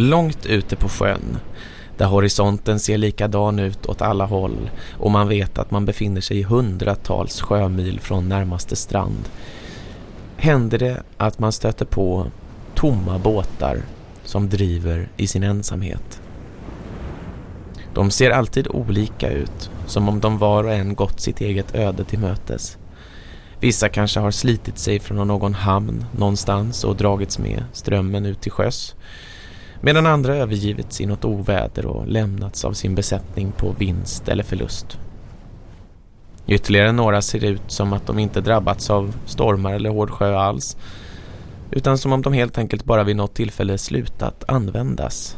Långt ute på sjön, där horisonten ser likadan ut åt alla håll och man vet att man befinner sig hundratals sjömil från närmaste strand, händer det att man stöter på tomma båtar som driver i sin ensamhet. De ser alltid olika ut, som om de var och en gått sitt eget öde till mötes. Vissa kanske har slitit sig från någon hamn någonstans och dragits med strömmen ut till sjöss. Medan andra övergivits i något oväder och lämnats av sin besättning på vinst eller förlust. Ytterligare några ser ut som att de inte drabbats av stormar eller hård sjö alls. Utan som om de helt enkelt bara vid något tillfälle slutat användas.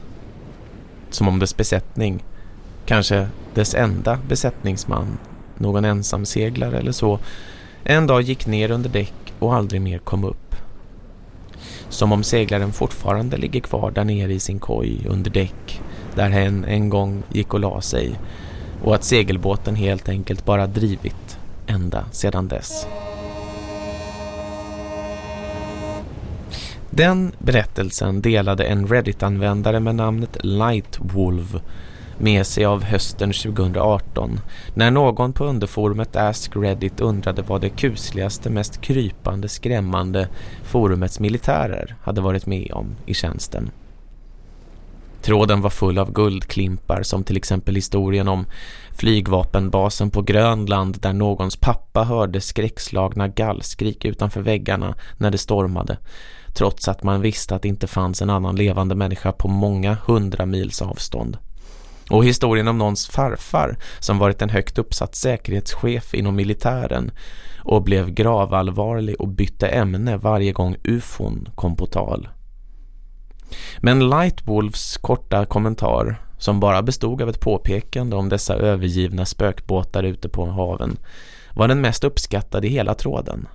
Som om dess besättning, kanske dess enda besättningsman, någon ensam seglare eller så, en dag gick ner under däck och aldrig mer kom upp. Som om seglaren fortfarande ligger kvar där nere i sin koj under däck där hen en gång gick och la sig och att segelbåten helt enkelt bara drivit ända sedan dess. Den berättelsen delade en Reddit-användare med namnet Lightwolf med sig av hösten 2018 när någon på underforumet Ask Reddit undrade vad det kusligaste, mest krypande, skrämmande forumets militärer hade varit med om i tjänsten. Tråden var full av guldklimpar som till exempel historien om flygvapenbasen på Grönland där någons pappa hörde skräckslagna gallskrik utanför väggarna när det stormade trots att man visste att det inte fanns en annan levande människa på många hundra mils avstånd. Och historien om någons farfar som varit en högt uppsatt säkerhetschef inom militären och blev gravallvarlig och bytte ämne varje gång ufon kom på tal. Men Lightwolves korta kommentar, som bara bestod av ett påpekande om dessa övergivna spökbåtar ute på haven, var den mest uppskattade i hela tråden.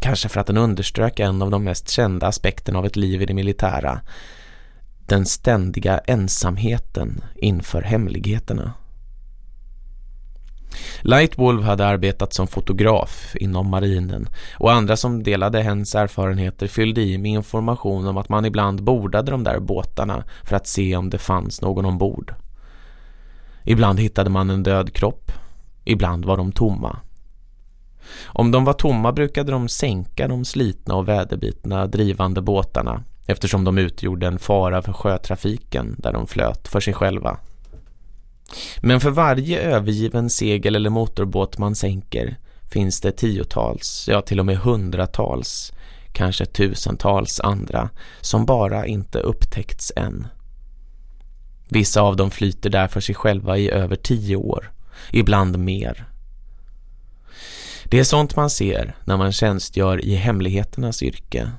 Kanske för att den underströk en av de mest kända aspekterna av ett liv i det militära, den ständiga ensamheten inför hemligheterna. Lightwolf hade arbetat som fotograf inom marinen och andra som delade hens erfarenheter fyllde i med information om att man ibland bordade de där båtarna för att se om det fanns någon ombord. Ibland hittade man en död kropp, ibland var de tomma. Om de var tomma brukade de sänka de slitna och väderbitna drivande båtarna eftersom de utgjorde en fara för sjötrafiken där de flöt för sig själva. Men för varje övergiven segel eller motorbåt man sänker finns det tiotals, ja till och med hundratals, kanske tusentals andra som bara inte upptäckts än. Vissa av dem flyter där för sig själva i över tio år, ibland mer. Det är sånt man ser när man tjänstgör i hemligheternas yrke.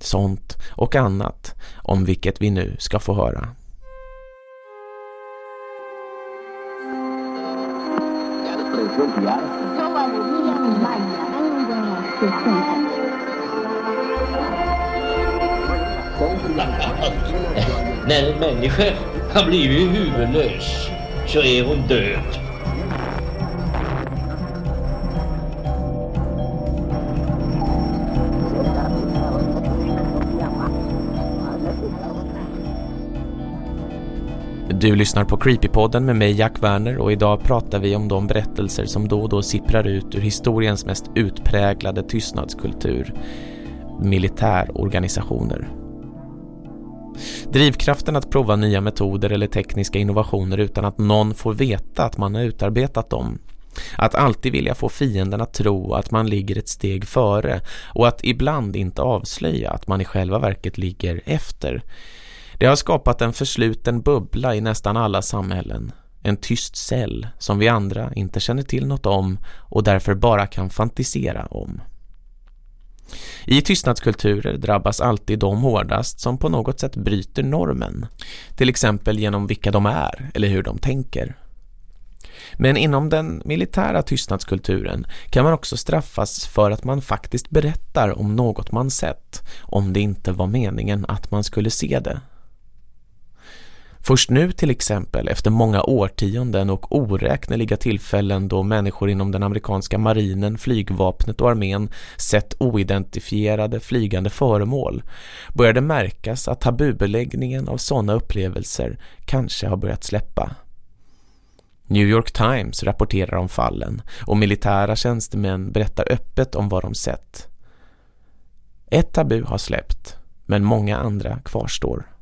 Sånt och annat om vilket vi nu ska få höra. När en människa har blivit huvudlös så är hon död. Du lyssnar på Creepypodden med mig Jack Werner och idag pratar vi om de berättelser som då och då sipprar ut ur historiens mest utpräglade tystnadskultur, militärorganisationer. Drivkraften att prova nya metoder eller tekniska innovationer utan att någon får veta att man har utarbetat dem. Att alltid vilja få fienden att tro att man ligger ett steg före och att ibland inte avslöja att man i själva verket ligger efter det har skapat en försluten bubbla i nästan alla samhällen. En tyst cell som vi andra inte känner till något om och därför bara kan fantisera om. I tystnadskulturer drabbas alltid de hårdast som på något sätt bryter normen. Till exempel genom vilka de är eller hur de tänker. Men inom den militära tystnadskulturen kan man också straffas för att man faktiskt berättar om något man sett om det inte var meningen att man skulle se det. Först nu till exempel, efter många årtionden och oräkneliga tillfällen då människor inom den amerikanska marinen, flygvapnet och armén sett oidentifierade flygande föremål, börjar det märkas att tabubeläggningen av sådana upplevelser kanske har börjat släppa. New York Times rapporterar om fallen och militära tjänstemän berättar öppet om vad de sett. Ett tabu har släppt, men många andra kvarstår.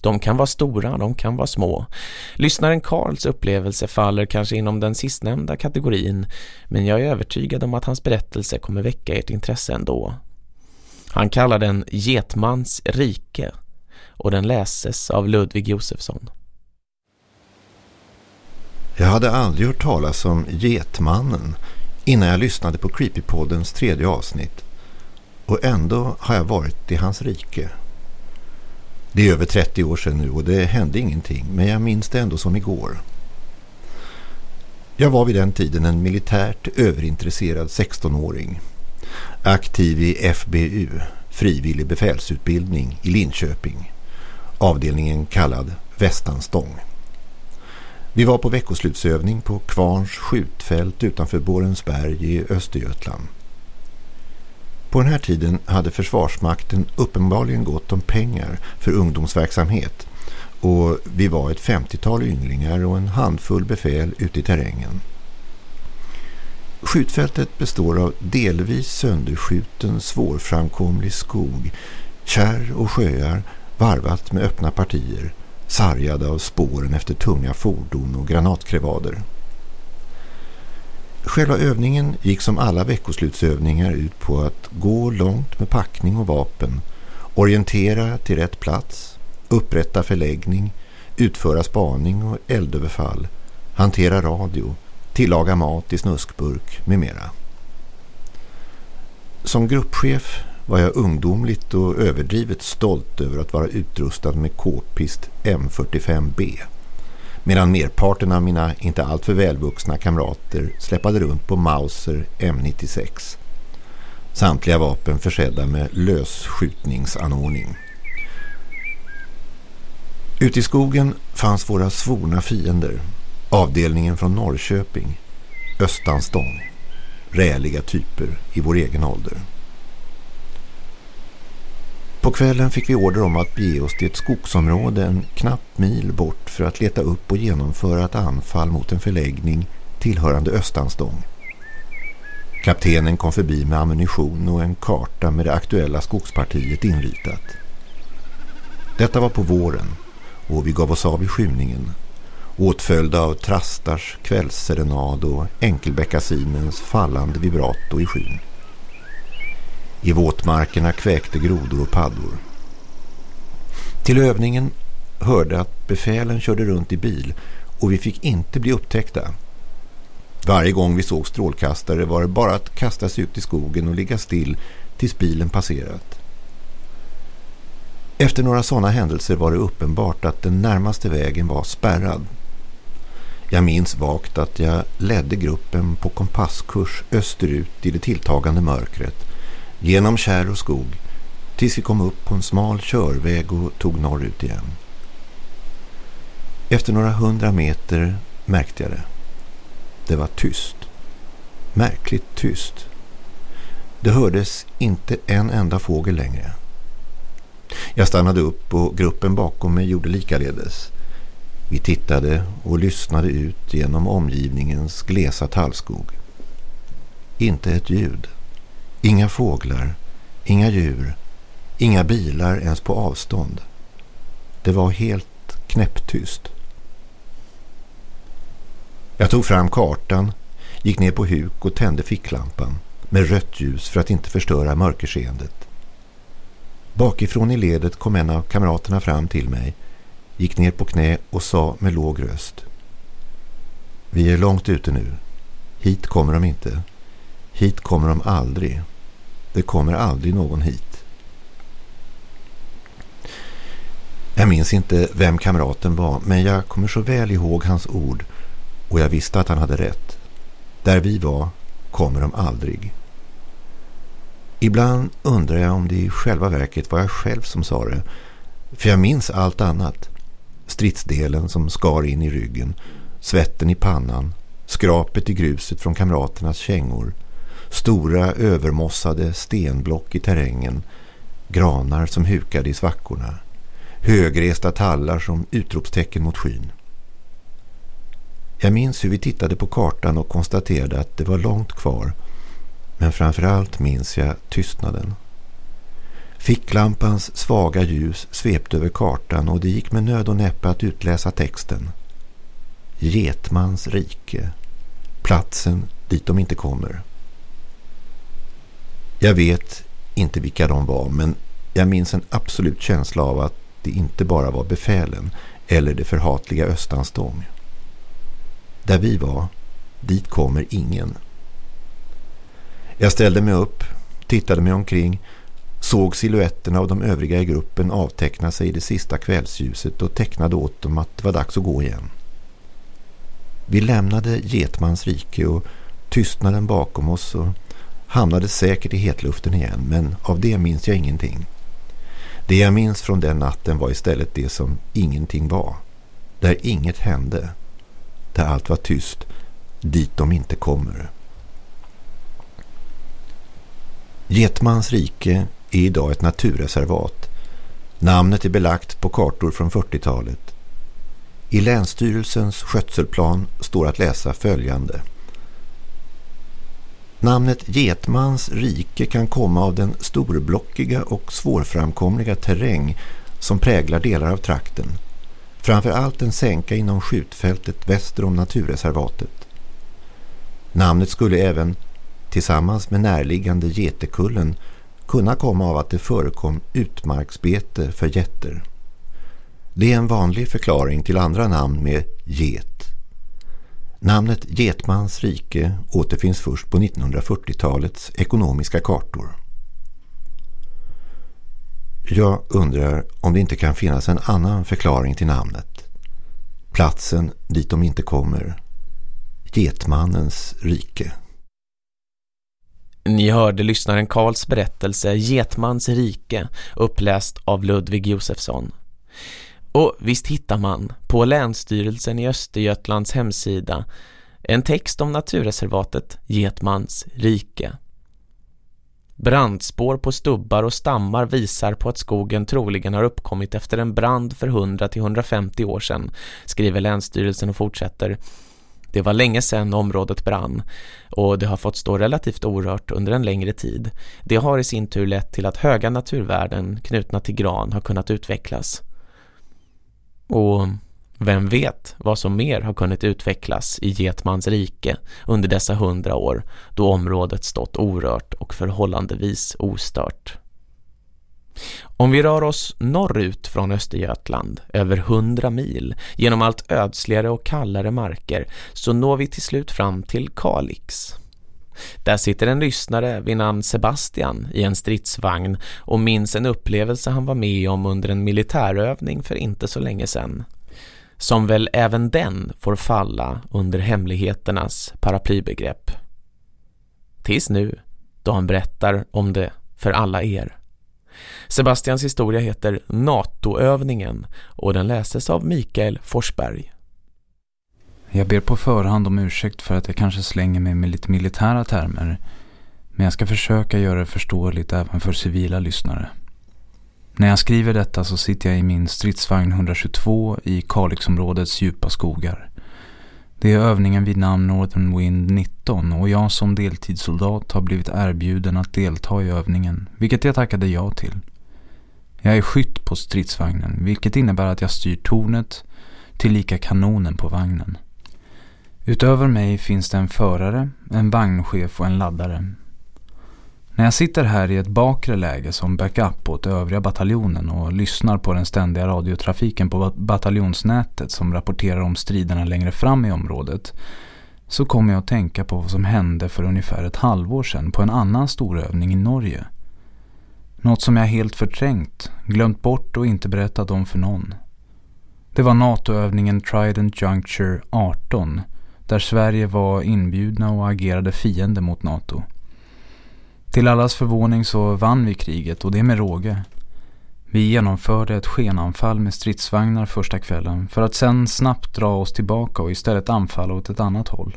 De kan vara stora, de kan vara små. Lyssnaren Karls upplevelse faller kanske inom den sistnämnda kategorin, men jag är övertygad om att hans berättelse kommer väcka ert intresse ändå. Han kallar den Getmans rike och den läses av Ludvig Josefsson. Jag hade aldrig hört talas om Getmannen innan jag lyssnade på Creepypoddens tredje avsnitt och ändå har jag varit i hans rike. Det är över 30 år sedan nu och det hände ingenting men jag minns det ändå som igår. Jag var vid den tiden en militärt överintresserad 16-åring. Aktiv i FBU, frivillig befälsutbildning i Linköping. Avdelningen kallad Västanstång. Vi var på veckoslutsövning på Kvarns skjutfält utanför Borensberg i Östergötland. På den här tiden hade Försvarsmakten uppenbarligen gått om pengar för ungdomsverksamhet och vi var ett 50-tal ynglingar och en handfull befäl ute i terrängen. Skjutfältet består av delvis sönderskjuten svårframkomlig skog, kärr och sjöar varvat med öppna partier, sargade av spåren efter tunga fordon och granatkrevader. Själva övningen gick som alla veckoslutsövningar ut på att gå långt med packning och vapen, orientera till rätt plats, upprätta förläggning, utföra spaning och eldöverfall, hantera radio, tillaga mat i snuskburk med mera. Som gruppchef var jag ungdomligt och överdrivet stolt över att vara utrustad med k-pist M45B medan merparten av mina inte alltför välvuxna kamrater släppade runt på Mauser M96. Samtliga vapen försedda med lösskjutningsanordning. Ute i skogen fanns våra svorna fiender, avdelningen från Norrköping, Östanstång, räliga typer i vår egen ålder. På kvällen fick vi order om att bege oss till ett skogsområde en knapp mil bort för att leta upp och genomföra ett anfall mot en förläggning tillhörande Östanstång. Kaptenen kom förbi med ammunition och en karta med det aktuella skogspartiet inritat. Detta var på våren och vi gav oss av i skymningen åtföljda av trastars kvällsserenad och enkelbäckasinens fallande vibrato i skyn. I våtmarkerna kväkte grodor och paddor. Till övningen hörde att befälen körde runt i bil och vi fick inte bli upptäckta. Varje gång vi såg strålkastare var det bara att kasta sig ut i skogen och ligga still tills bilen passerat. Efter några sådana händelser var det uppenbart att den närmaste vägen var spärrad. Jag minns vagt att jag ledde gruppen på kompasskurs österut i det tilltagande mörkret genom kär och skog tills vi kom upp på en smal körväg och tog norrut igen. Efter några hundra meter märkte jag det. Det var tyst. Märkligt tyst. Det hördes inte en enda fågel längre. Jag stannade upp och gruppen bakom mig gjorde likaledes. Vi tittade och lyssnade ut genom omgivningens glesa tallskog. Inte ett ljud. Inga fåglar, inga djur, inga bilar ens på avstånd. Det var helt knäpptyst. Jag tog fram kartan, gick ner på huk och tände ficklampan med rött ljus för att inte förstöra mörkerseendet. Bakifrån i ledet kom en av kamraterna fram till mig, gick ner på knä och sa med låg röst. Vi är långt ute nu. Hit kommer de inte. Hit kommer de aldrig. Det kommer aldrig någon hit. Jag minns inte vem kamraten var men jag kommer så väl ihåg hans ord och jag visste att han hade rätt. Där vi var kommer de aldrig. Ibland undrar jag om det i själva verket var jag själv som sa det. För jag minns allt annat. stridsdelen som skar in i ryggen, svetten i pannan, skrapet i gruset från kamraternas kängor, stora övermossade stenblock i terrängen, granar som hukade i svackorna, högresta tallar som utropstecken mot skyn. Jag minns hur vi tittade på kartan och konstaterade att det var långt kvar, men framförallt minns jag tystnaden. Ficklampans svaga ljus svepte över kartan och det gick med nöd och näppe att utläsa texten. Getmans rike. Platsen dit de inte kommer. Jag vet inte vilka de var men jag minns en absolut känsla av att det inte bara var befälen eller det förhatliga Östanstång. Där vi var, dit kommer ingen. Jag ställde mig upp, tittade mig omkring, såg siluetterna av de övriga i gruppen avteckna sig i det sista kvällsljuset och tecknade åt dem att det var dags att gå igen. Vi lämnade Getmans rike och tystnaden bakom oss och hamnade säkert i hetluften igen men av det minns jag ingenting. Det jag minns från den natten var istället det som ingenting var. Där inget hände. Där allt var tyst. Dit de inte kommer. Getmans rike är idag ett naturreservat. Namnet är belagt på kartor från 40-talet. I Länsstyrelsens skötselplan står att läsa följande. Namnet Getmans rike kan komma av den storblockiga och svårframkomliga terräng som präglar delar av trakten. Framförallt en sänka inom skjutfältet väster om naturreservatet. Namnet skulle även, tillsammans med närliggande Getekullen, kunna komma av att det förekom utmarksbete för jätter. Det är en vanlig förklaring till andra namn med get. Namnet Getmans rike återfinns först på 1940-talets ekonomiska kartor. Jag undrar om det inte kan finnas en annan förklaring till namnet. Platsen dit de inte kommer. Getmannens rike. Ni hörde lyssnaren Karls berättelse Getmans rike uppläst av Ludvig Josefsson. Och visst hittar man på Länsstyrelsen i Östergötlands hemsida en text om naturreservatet Getmans rike. Brandspår på stubbar och stammar visar på att skogen troligen har uppkommit efter en brand för 100-150 år sedan, skriver Länsstyrelsen och fortsätter. Det var länge sedan området brann och det har fått stå relativt orört under en längre tid. Det har i sin tur lett till att höga naturvärden knutna till gran har kunnat utvecklas. Och vem vet vad som mer har kunnat utvecklas i Getmans rike under dessa hundra år då området stått orört och förhållandevis ostört. Om vi rör oss norrut från Östergötland, över hundra mil, genom allt ödsligare och kallare marker, så når vi till slut fram till Kalix. Där sitter en lyssnare vid namn Sebastian i en stridsvagn och minns en upplevelse han var med om under en militärövning för inte så länge sedan. Som väl även den får falla under hemligheternas paraplybegrepp. Tills nu, då han berättar om det för alla er. Sebastians historia heter NATO-övningen och den läses av Mikael Forsberg. Jag ber på förhand om ursäkt för att jag kanske slänger mig med lite militära termer. Men jag ska försöka göra det förståeligt även för civila lyssnare. När jag skriver detta så sitter jag i min stridsvagn 122 i Kalixområdets djupa skogar. Det är övningen vid namn Northern Wind 19 och jag som deltidssoldat har blivit erbjuden att delta i övningen, vilket jag tackade ja till. Jag är skytt på stridsvagnen, vilket innebär att jag styr tornet till lika kanonen på vagnen. Utöver mig finns det en förare, en vagnchef och en laddare. När jag sitter här i ett bakre läge som backup åt övriga bataljonen och lyssnar på den ständiga radiotrafiken på bataljonsnätet som rapporterar om striderna längre fram i området så kommer jag att tänka på vad som hände för ungefär ett halvår sedan på en annan storövning i Norge. Något som jag helt förträngt, glömt bort och inte berättat om för någon. Det var NATO-övningen Trident Juncture 18 där Sverige var inbjudna och agerade fiende mot NATO. Till allas förvåning så vann vi kriget och det med råge. Vi genomförde ett skenanfall med stridsvagnar första kvällen för att sen snabbt dra oss tillbaka och istället anfalla åt ett annat håll.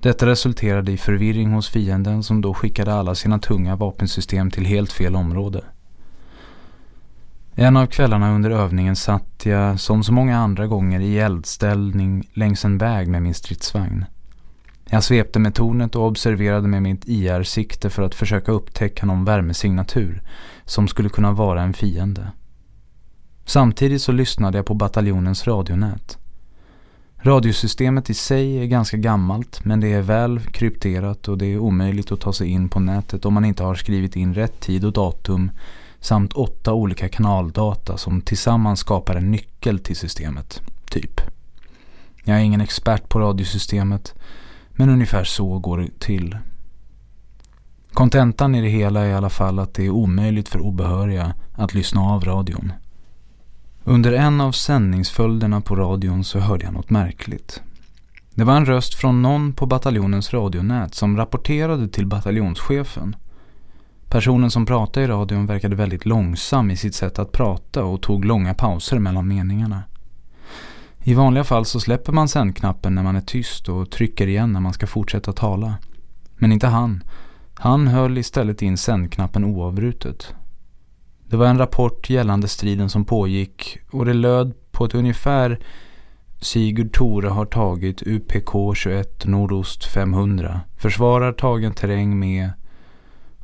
Detta resulterade i förvirring hos fienden som då skickade alla sina tunga vapensystem till helt fel område. En av kvällarna under övningen satt jag, som så många andra gånger, i eldställning längs en väg med min stridsvagn. Jag svepte med tornet och observerade med mitt IR-sikte för att försöka upptäcka någon värmesignatur som skulle kunna vara en fiende. Samtidigt så lyssnade jag på bataljonens radionät. Radiosystemet i sig är ganska gammalt men det är väl krypterat och det är omöjligt att ta sig in på nätet om man inte har skrivit in rätt tid och datum samt åtta olika kanaldata som tillsammans skapar en nyckel till systemet, typ. Jag är ingen expert på radiosystemet men ungefär så går det till. Kontentan i det hela är i alla fall att det är omöjligt för obehöriga att lyssna av radion. Under en av sändningsföljderna på radion så hörde jag något märkligt. Det var en röst från någon på bataljonens radionät som rapporterade till bataljonschefen. Personen som pratade i radion verkade väldigt långsam i sitt sätt att prata och tog långa pauser mellan meningarna. I vanliga fall så släpper man sändknappen när man är tyst och trycker igen när man ska fortsätta tala. Men inte han. Han höll istället in sändknappen oavbrutet. Det var en rapport gällande striden som pågick och det löd på ett ungefär Sigurd Tore har tagit UPK 21 nordost 500. Försvarar tagen terräng med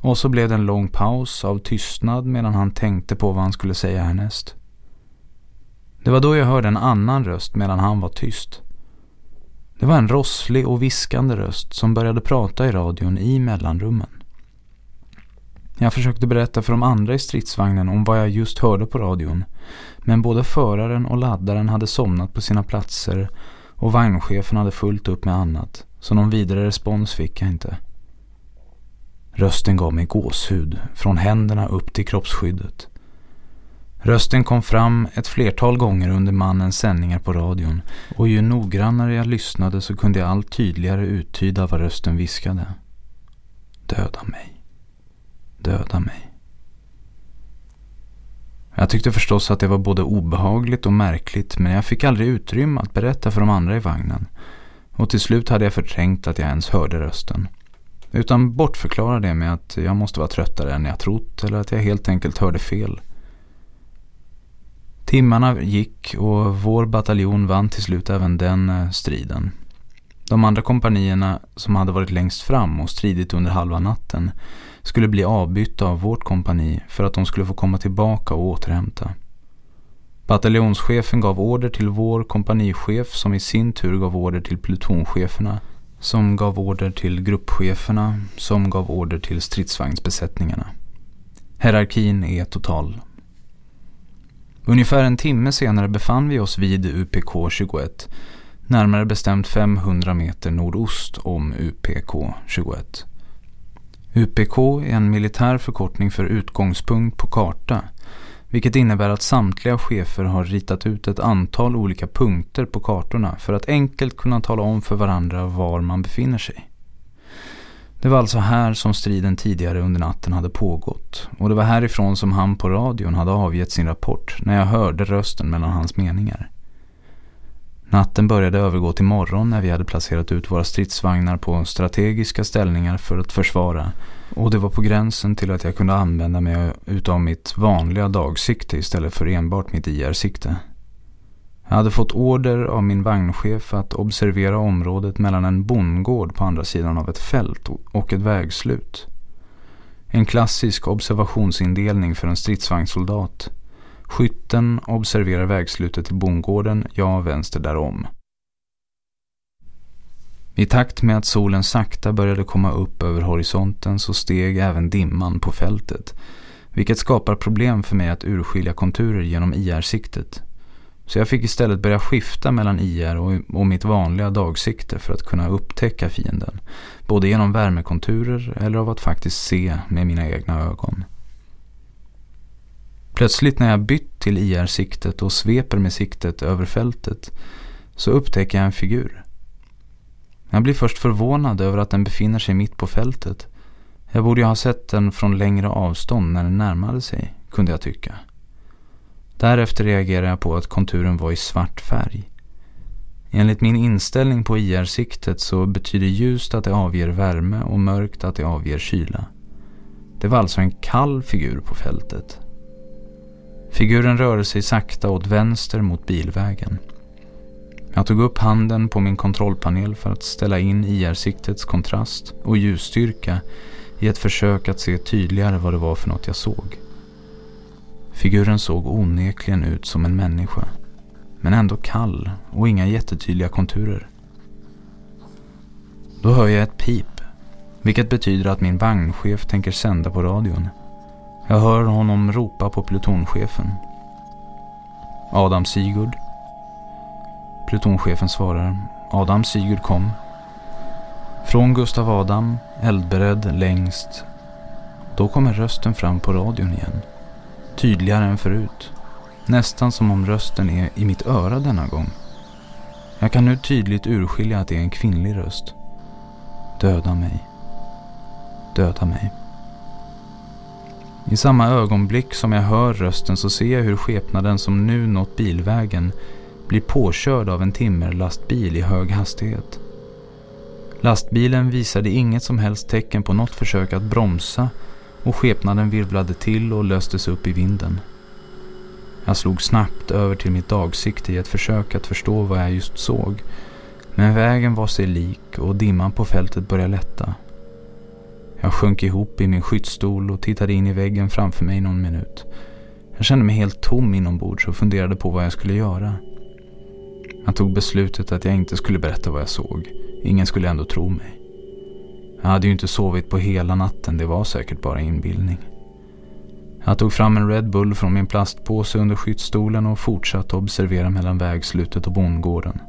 och så blev det en lång paus av tystnad medan han tänkte på vad han skulle säga härnäst. Det var då jag hörde en annan röst medan han var tyst. Det var en rosslig och viskande röst som började prata i radion i mellanrummen. Jag försökte berätta för de andra i stridsvagnen om vad jag just hörde på radion. Men både föraren och laddaren hade somnat på sina platser och vagnchefen hade fullt upp med annat. Så någon vidare respons fick jag inte. Rösten gav mig gåshud från händerna upp till kroppsskyddet. Rösten kom fram ett flertal gånger under mannens sändningar på radion och ju noggrannare jag lyssnade så kunde jag allt tydligare uttyda vad rösten viskade. Döda mig. Döda mig. Jag tyckte förstås att det var både obehagligt och märkligt men jag fick aldrig utrymme att berätta för de andra i vagnen. Och till slut hade jag förträngt att jag ens hörde rösten. Utan bortförklara det med att jag måste vara tröttare än jag trott eller att jag helt enkelt hörde fel. Timmarna gick och vår bataljon vann till slut även den eh, striden. De andra kompanierna som hade varit längst fram och stridit under halva natten skulle bli avbytta av vårt kompani för att de skulle få komma tillbaka och återhämta. Bataljonschefen gav order till vår kompanichef som i sin tur gav order till plutoncheferna som gav order till gruppcheferna som gav order till stridsvagnsbesättningarna. Hierarkin är total. Ungefär en timme senare befann vi oss vid UPK 21, närmare bestämt 500 meter nordost om UPK 21. UPK är en militär förkortning för utgångspunkt på karta, vilket innebär att samtliga chefer har ritat ut ett antal olika punkter på kartorna för att enkelt kunna tala om för varandra var man befinner sig. Det var alltså här som striden tidigare under natten hade pågått och det var härifrån som han på radion hade avgett sin rapport när jag hörde rösten mellan hans meningar. Natten började övergå till morgon när vi hade placerat ut våra stridsvagnar på strategiska ställningar för att försvara och det var på gränsen till att jag kunde använda mig utav mitt vanliga dagsikte istället för enbart mitt IR-sikte. Jag hade fått order av min vagnchef att observera området mellan en bondgård på andra sidan av ett fält och ett vägslut. En klassisk observationsindelning för en stridsvagnssoldat. Skytten observerar vägslutet till bondgården, jag vänster därom. I takt med att solen sakta började komma upp över horisonten så steg även dimman på fältet, vilket skapar problem för mig att urskilja konturer genom IR-siktet. Så jag fick istället börja skifta mellan IR och, och mitt vanliga dagsikte för att kunna upptäcka fienden. Både genom värmekonturer eller av att faktiskt se med mina egna ögon. Plötsligt när jag bytt till IR-siktet och sveper med siktet över fältet så upptäcker jag en figur. Jag blir först förvånad över att den befinner sig mitt på fältet. Jag borde ju ha sett den från längre avstånd när den närmade sig, kunde jag tycka. Därefter reagerade jag på att konturen var i svart färg. Enligt min inställning på IR-siktet så betyder ljust att det avger värme och mörkt att det avger kyla. Det var alltså en kall figur på fältet. Figuren rörde sig sakta åt vänster mot bilvägen. Jag tog upp handen på min kontrollpanel för att ställa in IR-siktets kontrast och ljusstyrka i ett försök att se tydligare vad det var för något jag såg. Figuren såg onekligen ut som en människa, men ändå kall och inga jättetydliga konturer. Då hör jag ett pip, vilket betyder att min vagnchef tänker sända på radion. Jag hör honom ropa på plutonchefen. Adam Sigurd. Plutonchefen svarar. Adam Sigurd kom. Från Gustav Adam, eldberedd längst. Då kommer rösten fram på radion igen. Tydligare än förut. Nästan som om rösten är i mitt öra denna gång. Jag kan nu tydligt urskilja att det är en kvinnlig röst. Döda mig. Döda mig. I samma ögonblick som jag hör rösten så ser jag hur skepnaden som nu nått bilvägen blir påkörd av en timmerlastbil i hög hastighet. Lastbilen visade inget som helst tecken på något försök att bromsa och skepnaden virvlade till och löstes upp i vinden. Jag slog snabbt över till mitt dagsikte i ett försök att förstå vad jag just såg. Men vägen var sig lik och dimman på fältet började lätta. Jag sjönk ihop i min skyddsstol och tittade in i väggen framför mig någon minut. Jag kände mig helt tom inombords och funderade på vad jag skulle göra. Jag tog beslutet att jag inte skulle berätta vad jag såg. Ingen skulle ändå tro mig. Jag hade ju inte sovit på hela natten, det var säkert bara inbildning. Jag tog fram en Red Bull från min plastpåse under skyddsstolen och fortsatte observera mellan vägslutet och bondgården.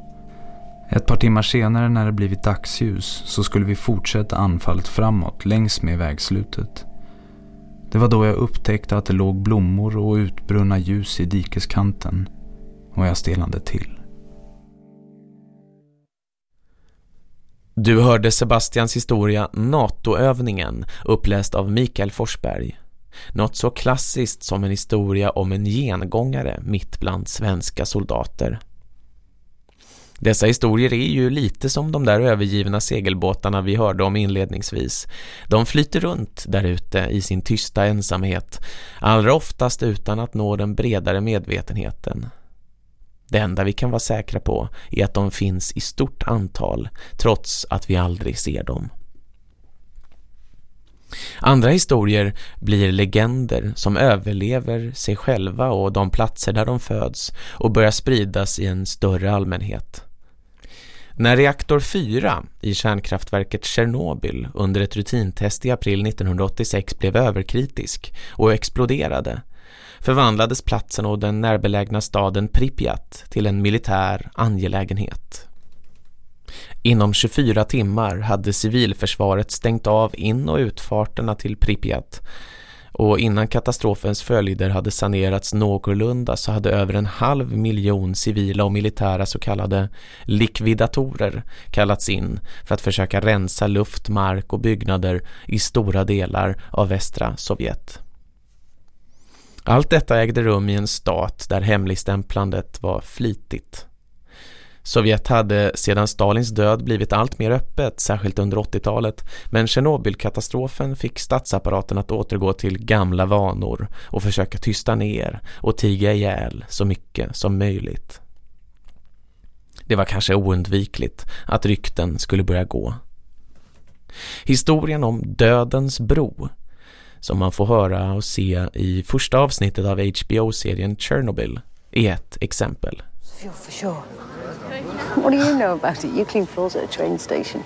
Ett par timmar senare när det blivit dagsljus så skulle vi fortsätta anfallet framåt längs med vägslutet. Det var då jag upptäckte att det låg blommor och utbrunna ljus i dikeskanten och jag stelnade till. Du hörde Sebastians historia NATO-övningen uppläst av Mikael Forsberg. Något så klassiskt som en historia om en gengångare mitt bland svenska soldater. Dessa historier är ju lite som de där övergivna segelbåtarna vi hörde om inledningsvis. De flyter runt där ute i sin tysta ensamhet, allra oftast utan att nå den bredare medvetenheten. Det enda vi kan vara säkra på är att de finns i stort antal, trots att vi aldrig ser dem. Andra historier blir legender som överlever sig själva och de platser där de föds och börjar spridas i en större allmänhet. När reaktor 4 i kärnkraftverket Tjernobyl under ett rutintest i april 1986 blev överkritisk och exploderade förvandlades platsen och den närbelägna staden Pripyat till en militär angelägenhet. Inom 24 timmar hade civilförsvaret stängt av in- och utfarterna till Pripyat och innan katastrofens följder hade sanerats någorlunda så hade över en halv miljon civila och militära så kallade likvidatorer kallats in för att försöka rensa luft, mark och byggnader i stora delar av västra Sovjet. Allt detta ägde rum i en stat där hemligstämplandet var flitigt. Sovjet hade sedan Stalins död blivit allt mer öppet, särskilt under 80-talet, men Tjernobylkatastrofen fick statsapparaten att återgå till gamla vanor och försöka tysta ner och tiga ihjäl så mycket som möjligt. Det var kanske oundvikligt att rykten skulle börja gå. Historien om Dödens bro som man får höra och se i första avsnittet av HBO-serien Chernobyl är ett exempel. For sure. What do you know about it? You clean floors at a train station.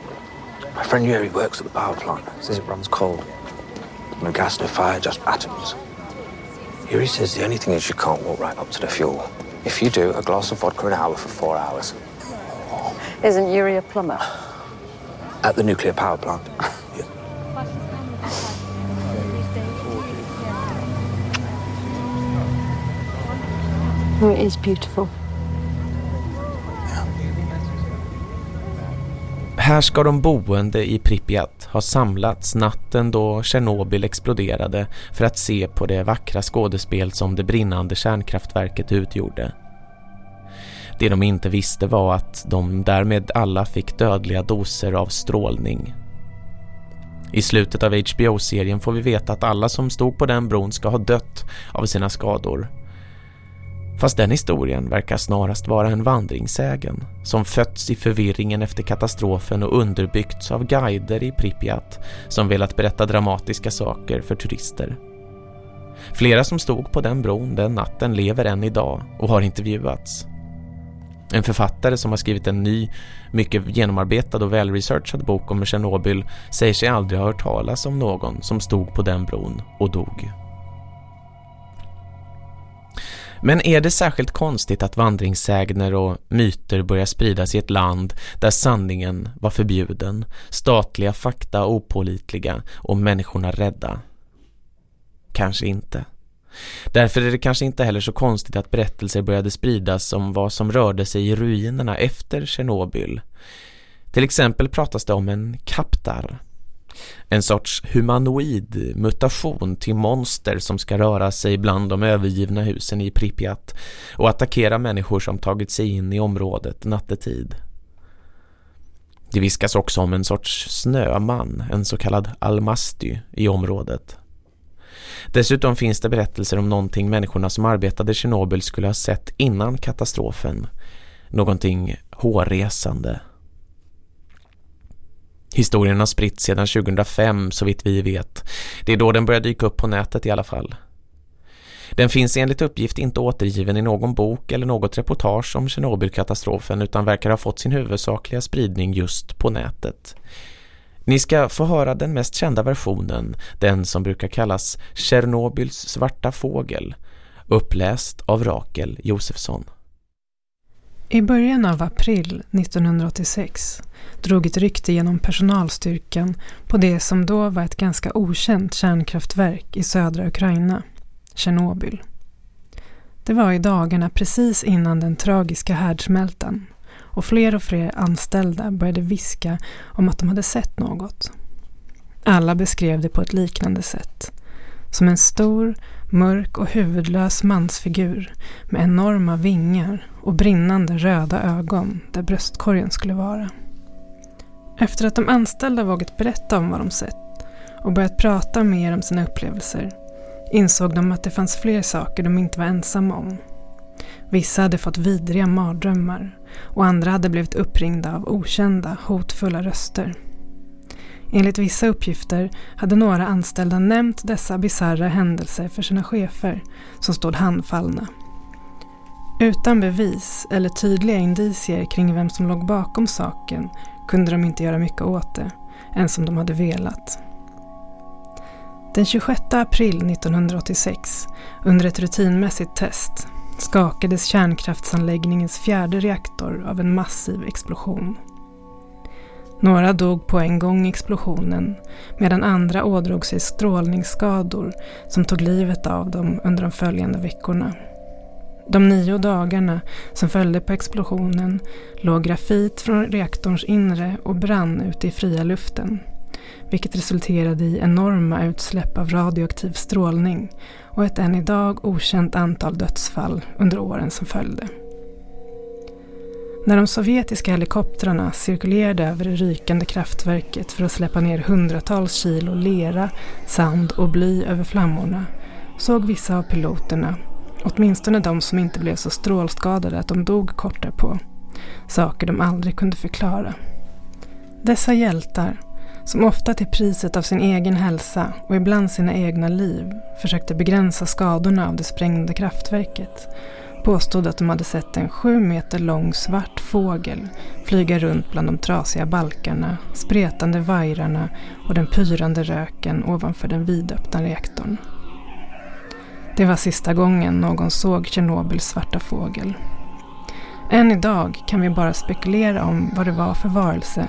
My friend Yuri works at the power plant. Says it runs cold. No gas, no fire, just atoms. Yuri says the only thing is you can't walk right up to the fuel. If you do, a glass of vodka an hour for four hours. Isn't Yuri a plumber? At the nuclear power plant. Oh, it is beautiful. Här ska de boende i Pripyat ha samlats natten då Tjernobyl exploderade för att se på det vackra skådespel som det brinnande kärnkraftverket utgjorde. Det de inte visste var att de därmed alla fick dödliga doser av strålning. I slutet av HBO-serien får vi veta att alla som stod på den bron ska ha dött av sina skador. Fast den historien verkar snarast vara en vandringssägen som fötts i förvirringen efter katastrofen och underbyggts av guider i Pripyat som velat berätta dramatiska saker för turister. Flera som stod på den bron den natten lever än idag och har intervjuats. En författare som har skrivit en ny, mycket genomarbetad och välresearchad bok om Tjernobyl säger sig aldrig ha hört talas om någon som stod på den bron och dog. Men är det särskilt konstigt att vandringssägner och myter börjar spridas i ett land där sanningen var förbjuden, statliga fakta opålitliga och människorna rädda? Kanske inte. Därför är det kanske inte heller så konstigt att berättelser började spridas om vad som rörde sig i ruinerna efter Tjernobyl. Till exempel pratas det om en kaptar. En sorts humanoid mutation till monster som ska röra sig bland de övergivna husen i Pripyat och attackera människor som tagit sig in i området nattetid. Det viskas också om en sorts snöman, en så kallad almasty i området. Dessutom finns det berättelser om någonting människorna som arbetade i Tjernobyl skulle ha sett innan katastrofen. Någonting hårresande. Historien har spritt sedan 2005 så vitt vi vet. Det är då den började dyka upp på nätet i alla fall. Den finns enligt uppgift inte återgiven i någon bok eller något reportage om Tjernobylkatastrofen utan verkar ha fått sin huvudsakliga spridning just på nätet. Ni ska få höra den mest kända versionen, den som brukar kallas Tjernobyls svarta fågel, uppläst av Rakel Josefsson. I början av april 1986 drog ett rykte genom personalstyrkan på det som då var ett ganska okänt kärnkraftverk i södra Ukraina, Tjernobyl. Det var i dagarna precis innan den tragiska härdsmältan och fler och fler anställda började viska om att de hade sett något. Alla beskrev det på ett liknande sätt. Som en stor, mörk och huvudlös mansfigur med enorma vingar och brinnande röda ögon där bröstkorgen skulle vara. Efter att de anställda vågat berätta om vad de sett och börjat prata mer om sina upplevelser insåg de att det fanns fler saker de inte var ensamma om. Vissa hade fått vidriga mardrömmar och andra hade blivit uppringda av okända, hotfulla röster. Enligt vissa uppgifter hade några anställda nämnt dessa bisarra händelser för sina chefer som stod handfallna. Utan bevis eller tydliga indicier kring vem som låg bakom saken kunde de inte göra mycket åt det, ens om de hade velat. Den 26 april 1986, under ett rutinmässigt test, skakades kärnkraftsanläggningens fjärde reaktor av en massiv explosion. Några dog på en gång i explosionen medan andra ådrog sig strålningsskador som tog livet av dem under de följande veckorna. De nio dagarna som följde på explosionen låg grafit från reaktorns inre och brann ute i fria luften vilket resulterade i enorma utsläpp av radioaktiv strålning och ett än idag okänt antal dödsfall under åren som följde. När de sovjetiska helikoptrarna cirkulerade över det rykande kraftverket för att släppa ner hundratals kilo lera, sand och bly över flammorna såg vissa av piloterna, åtminstone de som inte blev så strålskadade att de dog kort därpå, saker de aldrig kunde förklara. Dessa hjältar, som ofta till priset av sin egen hälsa och ibland sina egna liv försökte begränsa skadorna av det sprängda kraftverket påstod att de hade sett en sju meter lång svart fågel flyga runt bland de trasiga balkarna, spretande vajrarna och den pyrande röken ovanför den vidöppna reaktorn. Det var sista gången någon såg Tjernobyls svarta fågel. Än idag kan vi bara spekulera om vad det var för varelse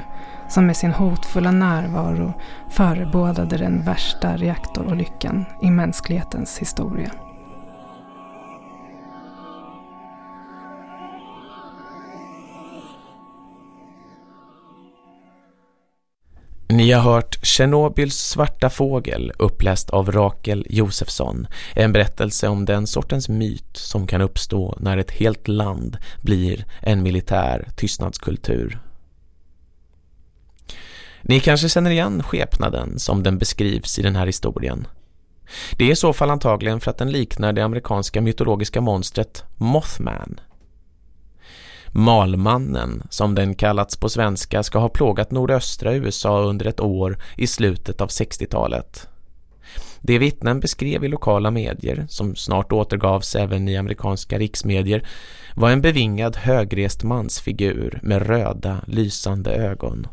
som med sin hotfulla närvaro förebådade den värsta reaktorolyckan i mänsklighetens historia. Ni har hört Tjernobyls svarta fågel uppläst av Rakel Josefsson. En berättelse om den sortens myt som kan uppstå när ett helt land blir en militär tystnadskultur. Ni kanske känner igen skepnaden som den beskrivs i den här historien. Det är i så fall antagligen för att den liknar det amerikanska mytologiska monstret Mothman. Malmannen, som den kallats på svenska, ska ha plågat nordöstra USA under ett år i slutet av 60-talet. Det vittnen beskrev i lokala medier, som snart återgavs även i amerikanska riksmedier, var en bevingad högrest mansfigur med röda, lysande ögon.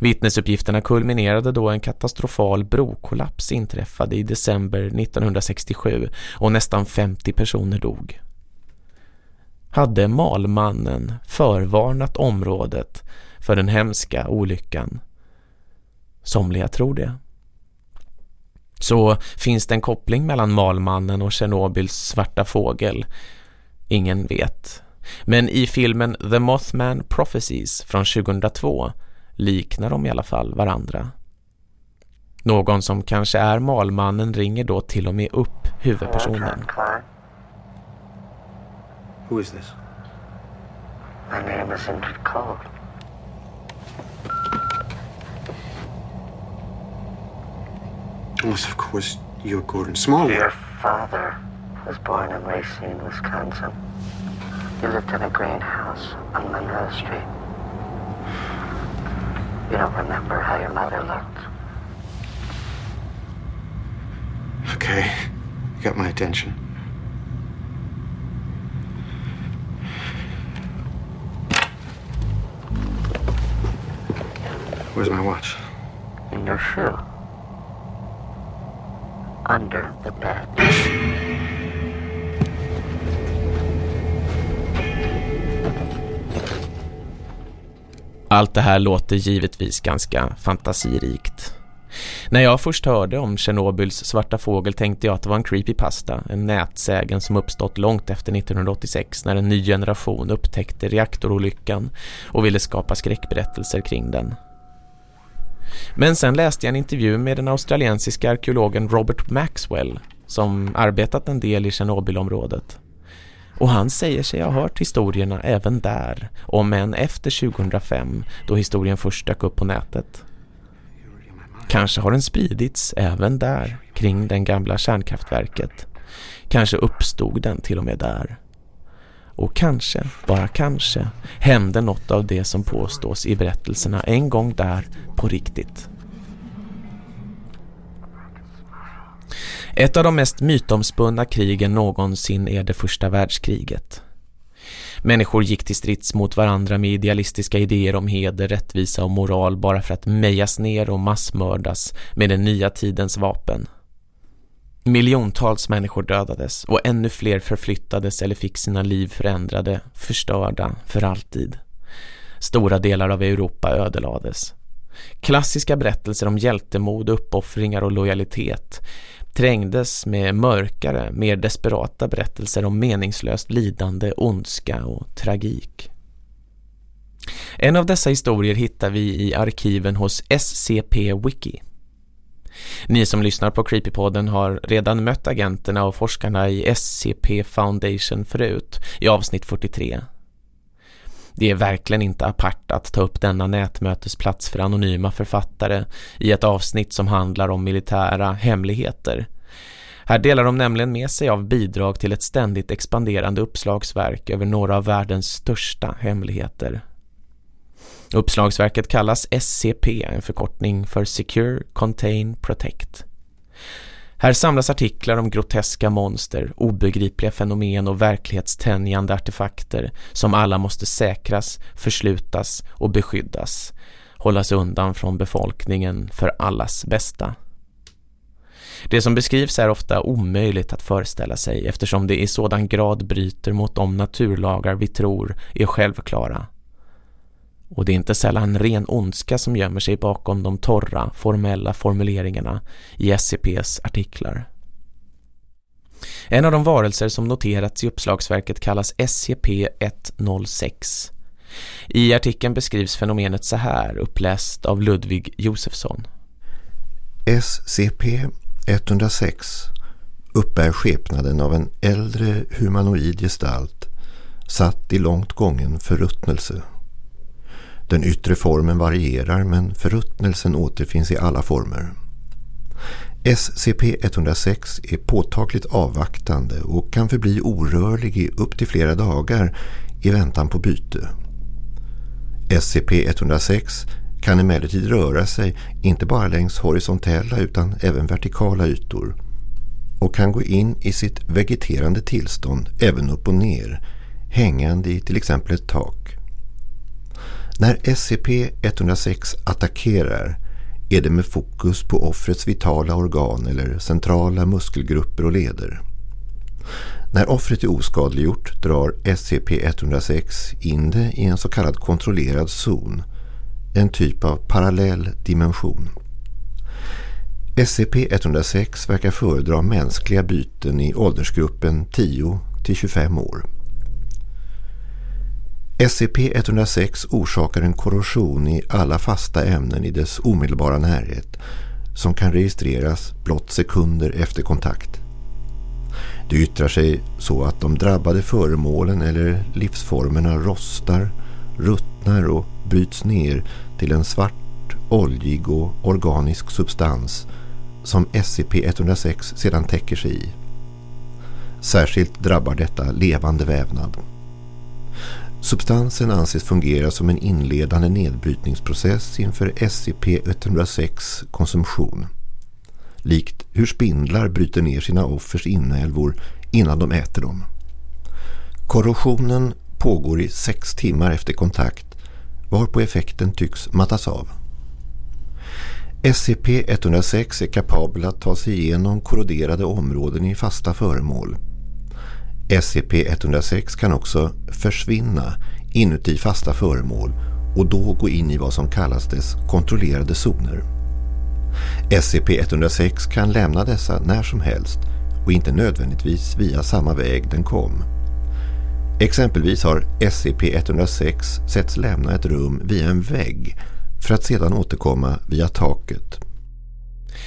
Vittnesuppgifterna kulminerade då en katastrofal brokollaps inträffade i december 1967 och nästan 50 personer dog. Hade malmannen förvarnat området för den hemska olyckan? Somliga tror det. Så finns det en koppling mellan malmannen och Tjernobyls svarta fågel? Ingen vet. Men i filmen The Mothman Prophecies från 2002 liknar de i alla fall varandra. Någon som kanske är malmannen ringer då till och med upp huvudpersonen. Who is this? My name is Ingrid Cole. Unless, of course, you're Gordon Smallwood. Your father was born in Racine, Wisconsin. He lived in a green house on Monroe Street. You don't remember how your mother looked. Okay, you got my attention. Where's my watch? In your shoe. Under the bed. Allt det här låter givetvis ganska fantasirikt. När jag först hörde om Tjernobyls svarta fågel tänkte jag att det var en creepypasta, en nätsägen som uppstått långt efter 1986 när en ny generation upptäckte reaktorolyckan och ville skapa skräckberättelser kring den. Men sen läste jag en intervju med den australiensiska arkeologen Robert Maxwell som arbetat en del i Tjernobylområdet. Och han säger sig ha hört historierna även där, om än efter 2005 då historien först dök upp på nätet. Kanske har den spridits även där, kring den gamla kärnkraftverket. Kanske uppstod den till och med där. Och kanske, bara kanske, hände något av det som påstås i berättelserna en gång där på riktigt. Ett av de mest mytomspunna krigen någonsin är det första världskriget. Människor gick till strids mot varandra med idealistiska idéer om heder, rättvisa och moral bara för att mejas ner och massmördas med den nya tidens vapen. Miljontals människor dödades och ännu fler förflyttades eller fick sina liv förändrade, förstörda för alltid. Stora delar av Europa ödelades. Klassiska berättelser om hjältemod, uppoffringar och lojalitet trängdes med mörkare, mer desperata berättelser om meningslöst lidande, ondska och tragik. En av dessa historier hittar vi i arkiven hos SCP Wiki. Ni som lyssnar på Creepypodden har redan mött agenterna och forskarna i SCP Foundation förut i avsnitt 43. Det är verkligen inte apart att ta upp denna nätmötesplats för anonyma författare i ett avsnitt som handlar om militära hemligheter. Här delar de nämligen med sig av bidrag till ett ständigt expanderande uppslagsverk över några av världens största hemligheter. Uppslagsverket kallas SCP, en förkortning för Secure, Contain, Protect. Här samlas artiklar om groteska monster, obegripliga fenomen och verklighetstänjande artefakter som alla måste säkras, förslutas och beskyddas. Hållas undan från befolkningen för allas bästa. Det som beskrivs är ofta omöjligt att föreställa sig eftersom det i sådan grad bryter mot de naturlagar vi tror är självklara. Och det är inte sällan ren ondska som gömmer sig bakom de torra, formella formuleringarna i SCPs artiklar. En av de varelser som noterats i uppslagsverket kallas SCP-106. I artikeln beskrivs fenomenet så här, uppläst av Ludvig Josefsson. SCP-106 uppbär skepnaden av en äldre humanoid gestalt satt i långt gången förruttnelse. Den yttre formen varierar men förruttnelsen återfinns i alla former. SCP-106 är påtagligt avvaktande och kan förbli orörlig i upp till flera dagar i väntan på byte. SCP-106 kan emellertid röra sig inte bara längs horisontella utan även vertikala ytor och kan gå in i sitt vegeterande tillstånd även upp och ner, hängande i till exempel ett tak. När SCP-106 attackerar är det med fokus på offrets vitala organ eller centrala muskelgrupper och leder. När offret är oskadliggjort drar SCP-106 in det i en så kallad kontrollerad zon, en typ av parallell dimension. SCP-106 verkar föredra mänskliga byten i åldersgruppen 10 till 25 år. SCP-106 orsakar en korrosion i alla fasta ämnen i dess omedelbara närhet som kan registreras blott sekunder efter kontakt. Det yttrar sig så att de drabbade föremålen eller livsformerna rostar, ruttnar och bryts ner till en svart, oljig och organisk substans som SCP-106 sedan täcker sig i. Särskilt drabbar detta levande vävnad. Substansen anses fungera som en inledande nedbrytningsprocess inför SCP-106 konsumtion. Likt hur spindlar bryter ner sina offers inälvor innan de äter dem. Korrosionen pågår i sex timmar efter kontakt varpå effekten tycks mattas av. SCP-106 är kapabel att ta sig igenom korroderade områden i fasta föremål- SCP-106 kan också försvinna inuti fasta föremål och då gå in i vad som kallas dess kontrollerade zoner. SCP-106 kan lämna dessa när som helst och inte nödvändigtvis via samma väg den kom. Exempelvis har SCP-106 setts lämna ett rum via en vägg för att sedan återkomma via taket.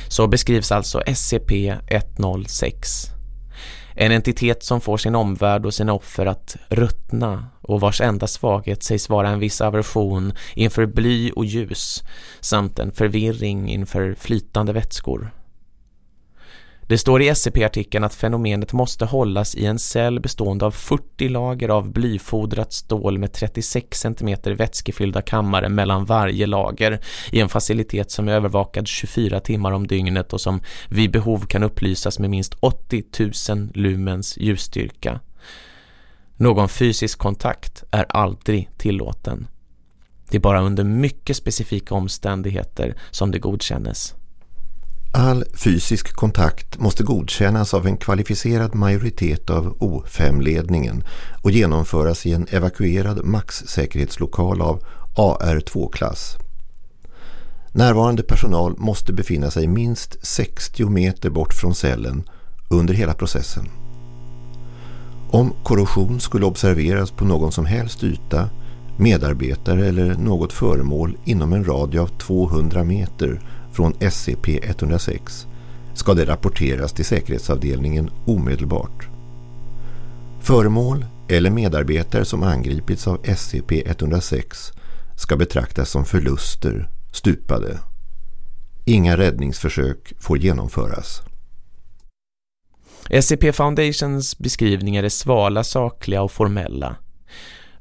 Så beskrivs alltså SCP-106 en entitet som får sin omvärld och sina offer att ruttna och vars enda svaghet sägs vara en viss aversion inför bly och ljus samt en förvirring inför flytande vätskor. Det står i SCP-artikeln att fenomenet måste hållas i en cell bestående av 40 lager av blyfodrat stål med 36 cm vätskefyllda kammare mellan varje lager i en facilitet som är övervakad 24 timmar om dygnet och som vid behov kan upplysas med minst 80 000 lumens ljusstyrka. Någon fysisk kontakt är aldrig tillåten. Det är bara under mycket specifika omständigheter som det godkännes. All fysisk kontakt måste godkännas av en kvalificerad majoritet av O5-ledningen och genomföras i en evakuerad maxsäkerhetslokal av AR2-klass. Närvarande personal måste befinna sig minst 60 meter bort från cellen under hela processen. Om korrosion skulle observeras på någon som helst yta, medarbetare eller något föremål inom en radie av 200 meter från SCP-106 ska det rapporteras till säkerhetsavdelningen omedelbart. Föremål eller medarbetare som angripits av SCP-106 ska betraktas som förluster, stupade. Inga räddningsförsök får genomföras. SCP Foundations beskrivningar är svala, sakliga och formella.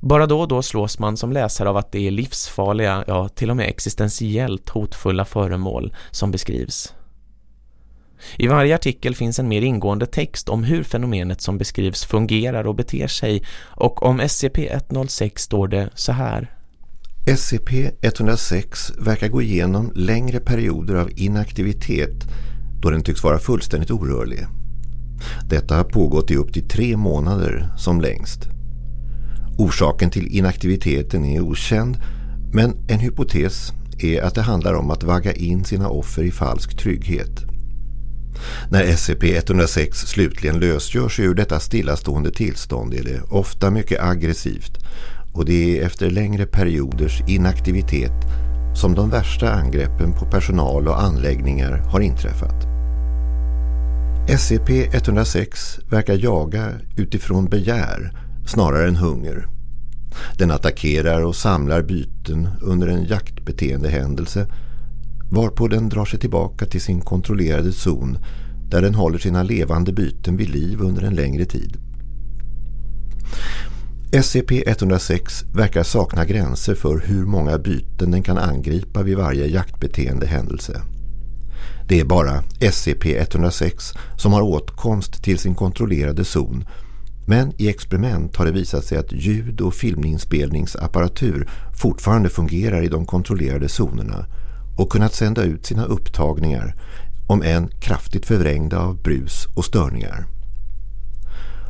Bara då och då slås man som läsare av att det är livsfarliga, ja till och med existentiellt hotfulla föremål som beskrivs. I varje artikel finns en mer ingående text om hur fenomenet som beskrivs fungerar och beter sig och om SCP-106 står det så här. SCP-106 verkar gå igenom längre perioder av inaktivitet då den tycks vara fullständigt orörlig. Detta har pågått i upp till tre månader som längst. Orsaken till inaktiviteten är okänd men en hypotes är att det handlar om att vagga in sina offer i falsk trygghet. När SCP-106 slutligen lösgörs ur detta stillastående tillstånd är det ofta mycket aggressivt och det är efter längre perioders inaktivitet som de värsta angreppen på personal och anläggningar har inträffat. SCP-106 verkar jaga utifrån begär snarare än hunger. Den attackerar och samlar byten under en jaktbeteendehändelse varpå den drar sig tillbaka till sin kontrollerade zon där den håller sina levande byten vid liv under en längre tid. SCP-106 verkar sakna gränser för hur många byten den kan angripa vid varje jaktbeteendehändelse. Det är bara SCP-106 som har åtkomst till sin kontrollerade zon men i experiment har det visat sig att ljud- och filminspelningsapparatur fortfarande fungerar i de kontrollerade zonerna och kunnat sända ut sina upptagningar om än kraftigt förvrängda av brus och störningar.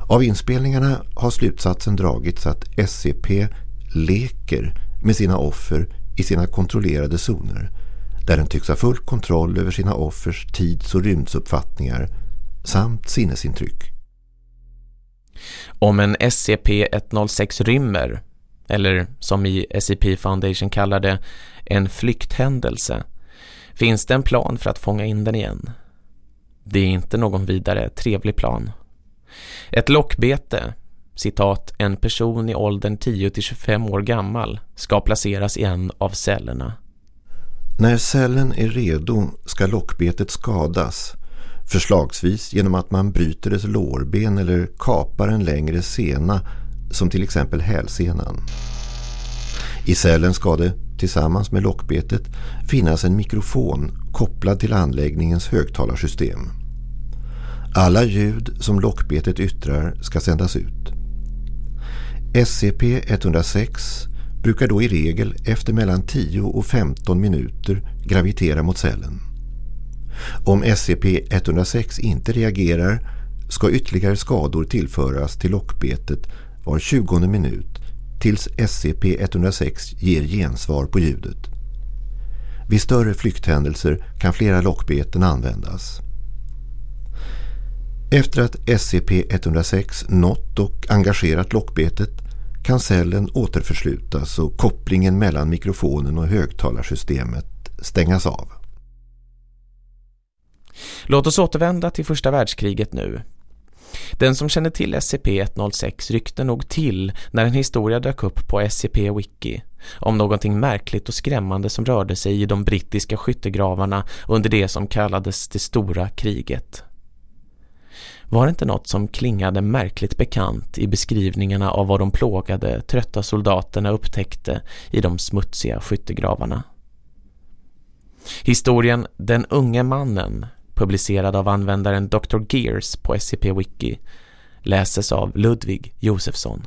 Av inspelningarna har slutsatsen dragits att SCP leker med sina offer i sina kontrollerade zoner där den tycks ha full kontroll över sina offers tids- och rymdsuppfattningar samt sinnesintryck. Om en SCP-106 rymmer, eller som i SCP Foundation kallar det, en flykthändelse, finns det en plan för att fånga in den igen. Det är inte någon vidare trevlig plan. Ett lockbete, citat, en person i åldern 10-25 år gammal ska placeras i en av cellerna. När cellen är redo ska lockbetet skadas, förslagsvis genom att man bryter dess lårben eller kapar en längre sena, som till exempel hälsenan. I cellen ska det, tillsammans med lockbetet, finnas en mikrofon kopplad till anläggningens högtalarsystem. Alla ljud som lockbetet yttrar ska sändas ut. SCP-106 brukar då i regel efter mellan 10 och 15 minuter gravitera mot cellen. Om SCP-106 inte reagerar ska ytterligare skador tillföras till lockbetet var 20 minut tills SCP-106 ger gensvar på ljudet. Vid större flykthändelser kan flera lockbeten användas. Efter att SCP-106 nått och engagerat lockbetet kan cellen återförslutas och kopplingen mellan mikrofonen och högtalarsystemet stängas av. Låt oss återvända till första världskriget nu. Den som känner till SCP-106 ryckte nog till när en historia dök upp på SCP-wiki om någonting märkligt och skrämmande som rörde sig i de brittiska skyttegravarna under det som kallades det stora kriget. Var det inte något som klingade märkligt bekant i beskrivningarna av vad de plågade, trötta soldaterna upptäckte i de smutsiga skyttegravarna? Historien Den unge mannen, publicerad av användaren Dr. Gears på SCP-wiki, läses av Ludvig Josefsson.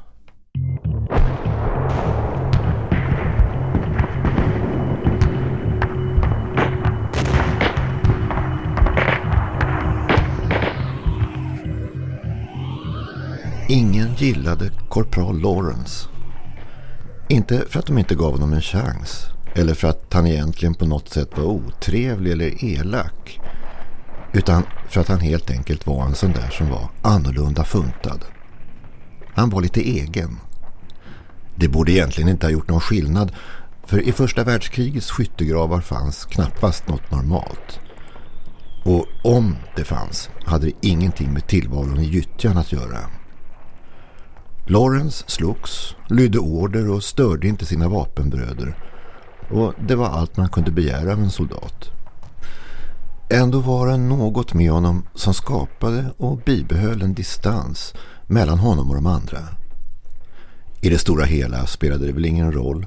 Ingen gillade korpral Lawrence. Inte för att de inte gav honom en chans eller för att han egentligen på något sätt var otrevlig eller elak utan för att han helt enkelt var en sån där som var annorlunda funtad. Han var lite egen. Det borde egentligen inte ha gjort någon skillnad för i första världskrigets skyttegravar fanns knappast något normalt. Och om det fanns hade det ingenting med tillvaron i gyttjan att göra. Lawrence slogs, lydde order och störde inte sina vapenbröder. Och det var allt man kunde begära av en soldat. Ändå var det något med honom som skapade och bibehöll en distans mellan honom och de andra. I det stora hela spelade det väl ingen roll.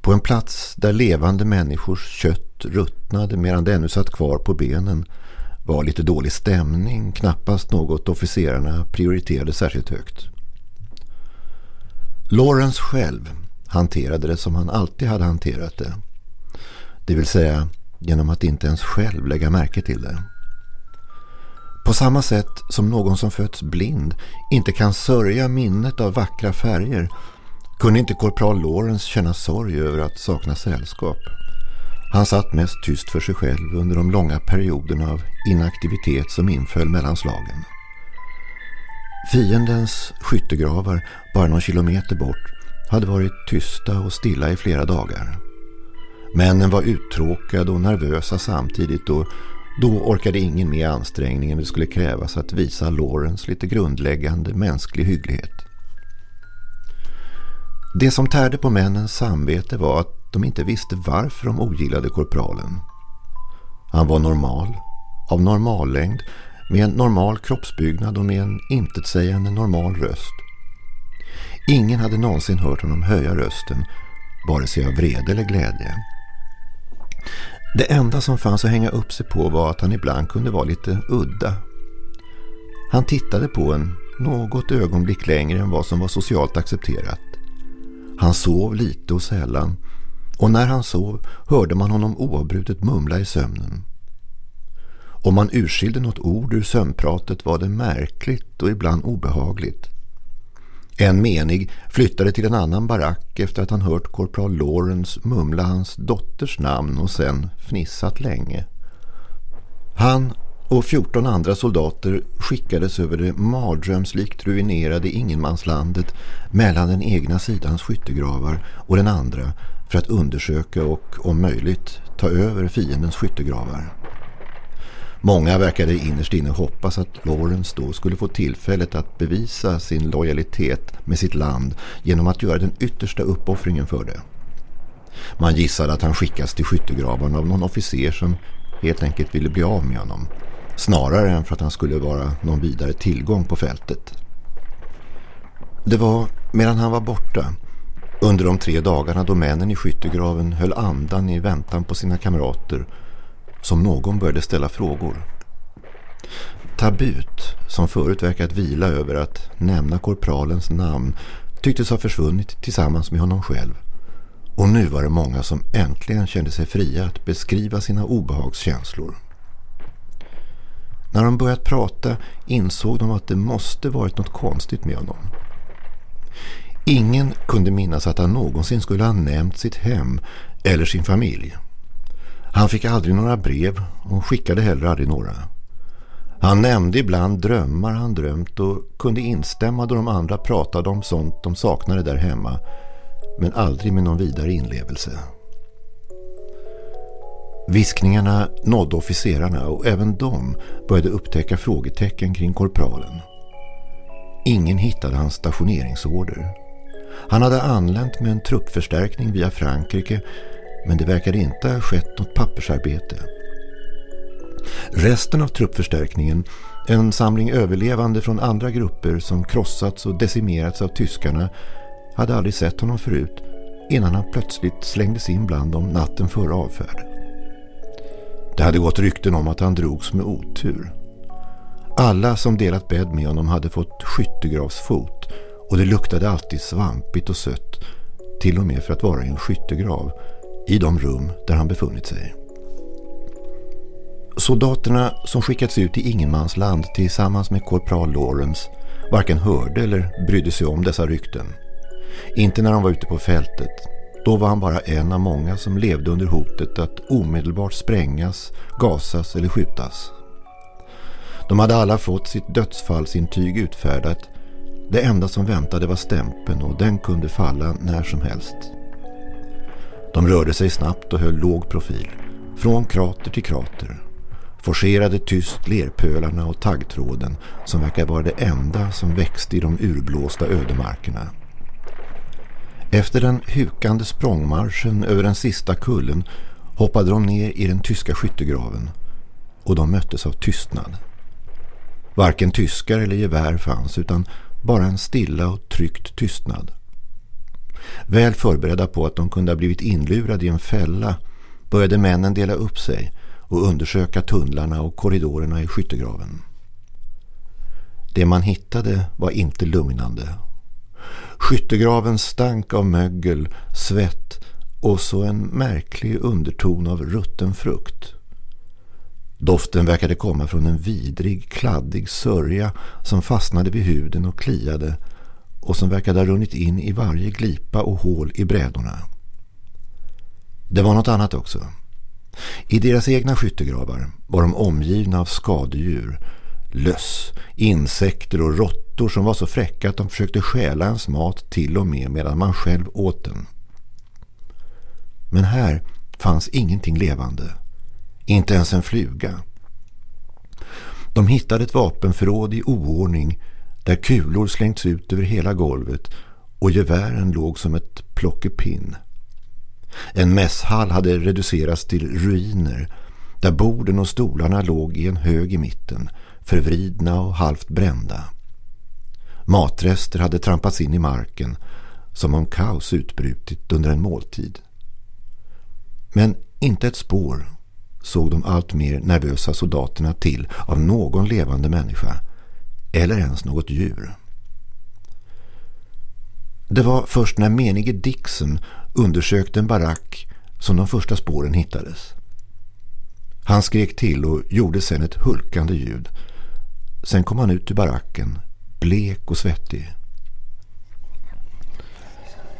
På en plats där levande människors kött ruttnade medan det ännu satt kvar på benen var lite dålig stämning knappast något officerarna prioriterade särskilt högt. Lawrence själv hanterade det som han alltid hade hanterat det. Det vill säga genom att inte ens själv lägga märke till det. På samma sätt som någon som fötts blind inte kan sörja minnet av vackra färger kunde inte korpral Lawrence känna sorg över att sakna sällskap. Han satt mest tyst för sig själv under de långa perioderna av inaktivitet som inföll mellan slagen. Fiendens skyttegravar bara någon kilometer bort hade varit tysta och stilla i flera dagar. Männen var uttråkade och nervösa samtidigt och då orkade ingen med ansträngningen det skulle krävas att visa Lawrence lite grundläggande mänsklig hygglighet. Det som tärde på männens samvete var att de inte visste varför de ogillade korpralen. Han var normal, av normal längd, med en normal kroppsbyggnad och med en intetsägande normal röst. Ingen hade någonsin hört honom höja rösten, vare sig av vrede eller glädje. Det enda som fanns att hänga upp sig på var att han ibland kunde vara lite udda. Han tittade på en något ögonblick längre än vad som var socialt accepterat. Han sov lite och sällan och när han sov hörde man honom oavbrutet mumla i sömnen. Om man urskilde något ord ur sömnpratet var det märkligt och ibland obehagligt. En menig flyttade till en annan barack efter att han hört korpral Lawrence mumla hans dotters namn och sen fnissat länge. Han och 14 andra soldater skickades över det mardrömslikt ruinerade ingenmanslandet mellan den egna sidans skyttegravar och den andra för att undersöka och om möjligt ta över fiendens skyttegravar. Många verkade innerst inne hoppas att Lawrence då skulle få tillfället att bevisa sin lojalitet med sitt land genom att göra den yttersta uppoffringen för det. Man gissade att han skickas till skyttegravarna av någon officer som helt enkelt ville bli av med honom. Snarare än för att han skulle vara någon vidare tillgång på fältet. Det var medan han var borta, under de tre dagarna då männen i skyttegraven höll andan i väntan på sina kamrater- som någon började ställa frågor. Tabut, som förut verkat vila över att nämna korpralens namn, tycktes ha försvunnit tillsammans med honom själv. Och nu var det många som äntligen kände sig fria att beskriva sina obehagskänslor. När de börjat prata insåg de att det måste varit något konstigt med honom. Ingen kunde minnas att han någonsin skulle ha nämnt sitt hem eller sin familj. Han fick aldrig några brev och skickade heller aldrig några. Han nämnde ibland drömmar han drömt och kunde instämma då de andra pratade om sånt de saknade där hemma men aldrig med någon vidare inlevelse. Viskningarna nådde officerarna och även de började upptäcka frågetecken kring korpralen. Ingen hittade hans stationeringsorder. Han hade anlänt med en truppförstärkning via Frankrike men det verkade inte ha skett något pappersarbete. Resten av truppförstärkningen, en samling överlevande från andra grupper som krossats och decimerats av tyskarna, hade aldrig sett honom förut innan han plötsligt slängdes in bland dem natten före avfärd. Det hade gått rykten om att han drogs med otur. Alla som delat bädd med honom hade fått skyttegravsfot och det luktade alltid svampigt och sött, till och med för att vara i en skyttegrav, i de rum där han befunnit sig. Soldaterna som skickats ut i ingenmansland tillsammans med korpral Lawrence varken hörde eller brydde sig om dessa rykten. Inte när han var ute på fältet. Då var han bara en av många som levde under hotet att omedelbart sprängas, gasas eller skjutas. De hade alla fått sitt dödsfallsintyg utfärdat. Det enda som väntade var stämpeln och den kunde falla när som helst. De rörde sig snabbt och höll låg profil, från krater till krater. Forcerade tyst lerpölarna och taggtråden som verkar vara det enda som växte i de urblåsta ödemarkerna. Efter den hukande språngmarschen över den sista kullen hoppade de ner i den tyska skyttegraven och de möttes av tystnad. Varken tyskar eller gevär fanns utan bara en stilla och tryckt tystnad. Väl förberedda på att de kunde ha blivit inlurade i en fälla började männen dela upp sig och undersöka tunnlarna och korridorerna i skyttegraven. Det man hittade var inte lugnande. Skyttegraven stank av mögel, svett och så en märklig underton av rutten frukt. Doften verkade komma från en vidrig, kladdig sörja som fastnade vid huden och kliade och som verkade ha runnit in i varje glipa och hål i brädorna. Det var något annat också. I deras egna skyttegravar var de omgivna av skadedjur, löss, insekter och råttor som var så fräcka att de försökte stjäla ens mat till och med medan man själv åt den. Men här fanns ingenting levande. Inte ens en fluga. De hittade ett vapenförråd i oordning där kulor slängts ut över hela golvet och gevären låg som ett plockepinn. En mässhall hade reducerats till ruiner där borden och stolarna låg i en hög i mitten, förvridna och halvt brända. Matrester hade trampats in i marken som om kaos utbrutit under en måltid. Men inte ett spår såg de allt mer nervösa soldaterna till av någon levande människa eller ens något djur. Det var först när menige Dixon undersökte en barack som de första spåren hittades. Han skrek till och gjorde sedan ett hulkande ljud. Sen kom han ut ur baracken, blek och svettig.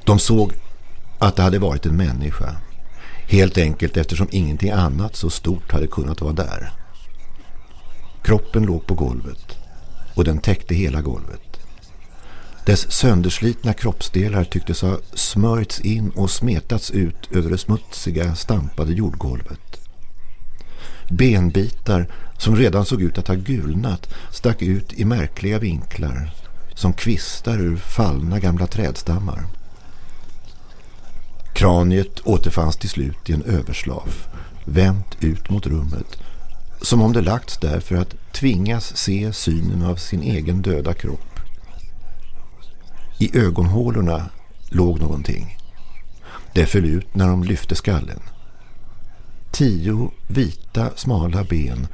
De såg att det hade varit en människa. Helt enkelt eftersom ingenting annat så stort hade kunnat vara där. Kroppen låg på golvet och den täckte hela golvet. Dess sönderslitna kroppsdelar tycktes ha smörjts in och smetats ut över det smutsiga, stampade jordgolvet. Benbitar som redan såg ut att ha gulnat stack ut i märkliga vinklar som kvistar ur fallna gamla trädstammar. Kraniet återfanns till slut i en överslaf, vänt ut mot rummet, som om det lagts där för att tvingas se synen av sin egen döda kropp. I ögonhålorna låg någonting. Det föll ut när de lyfte skallen. Tio vita smala ben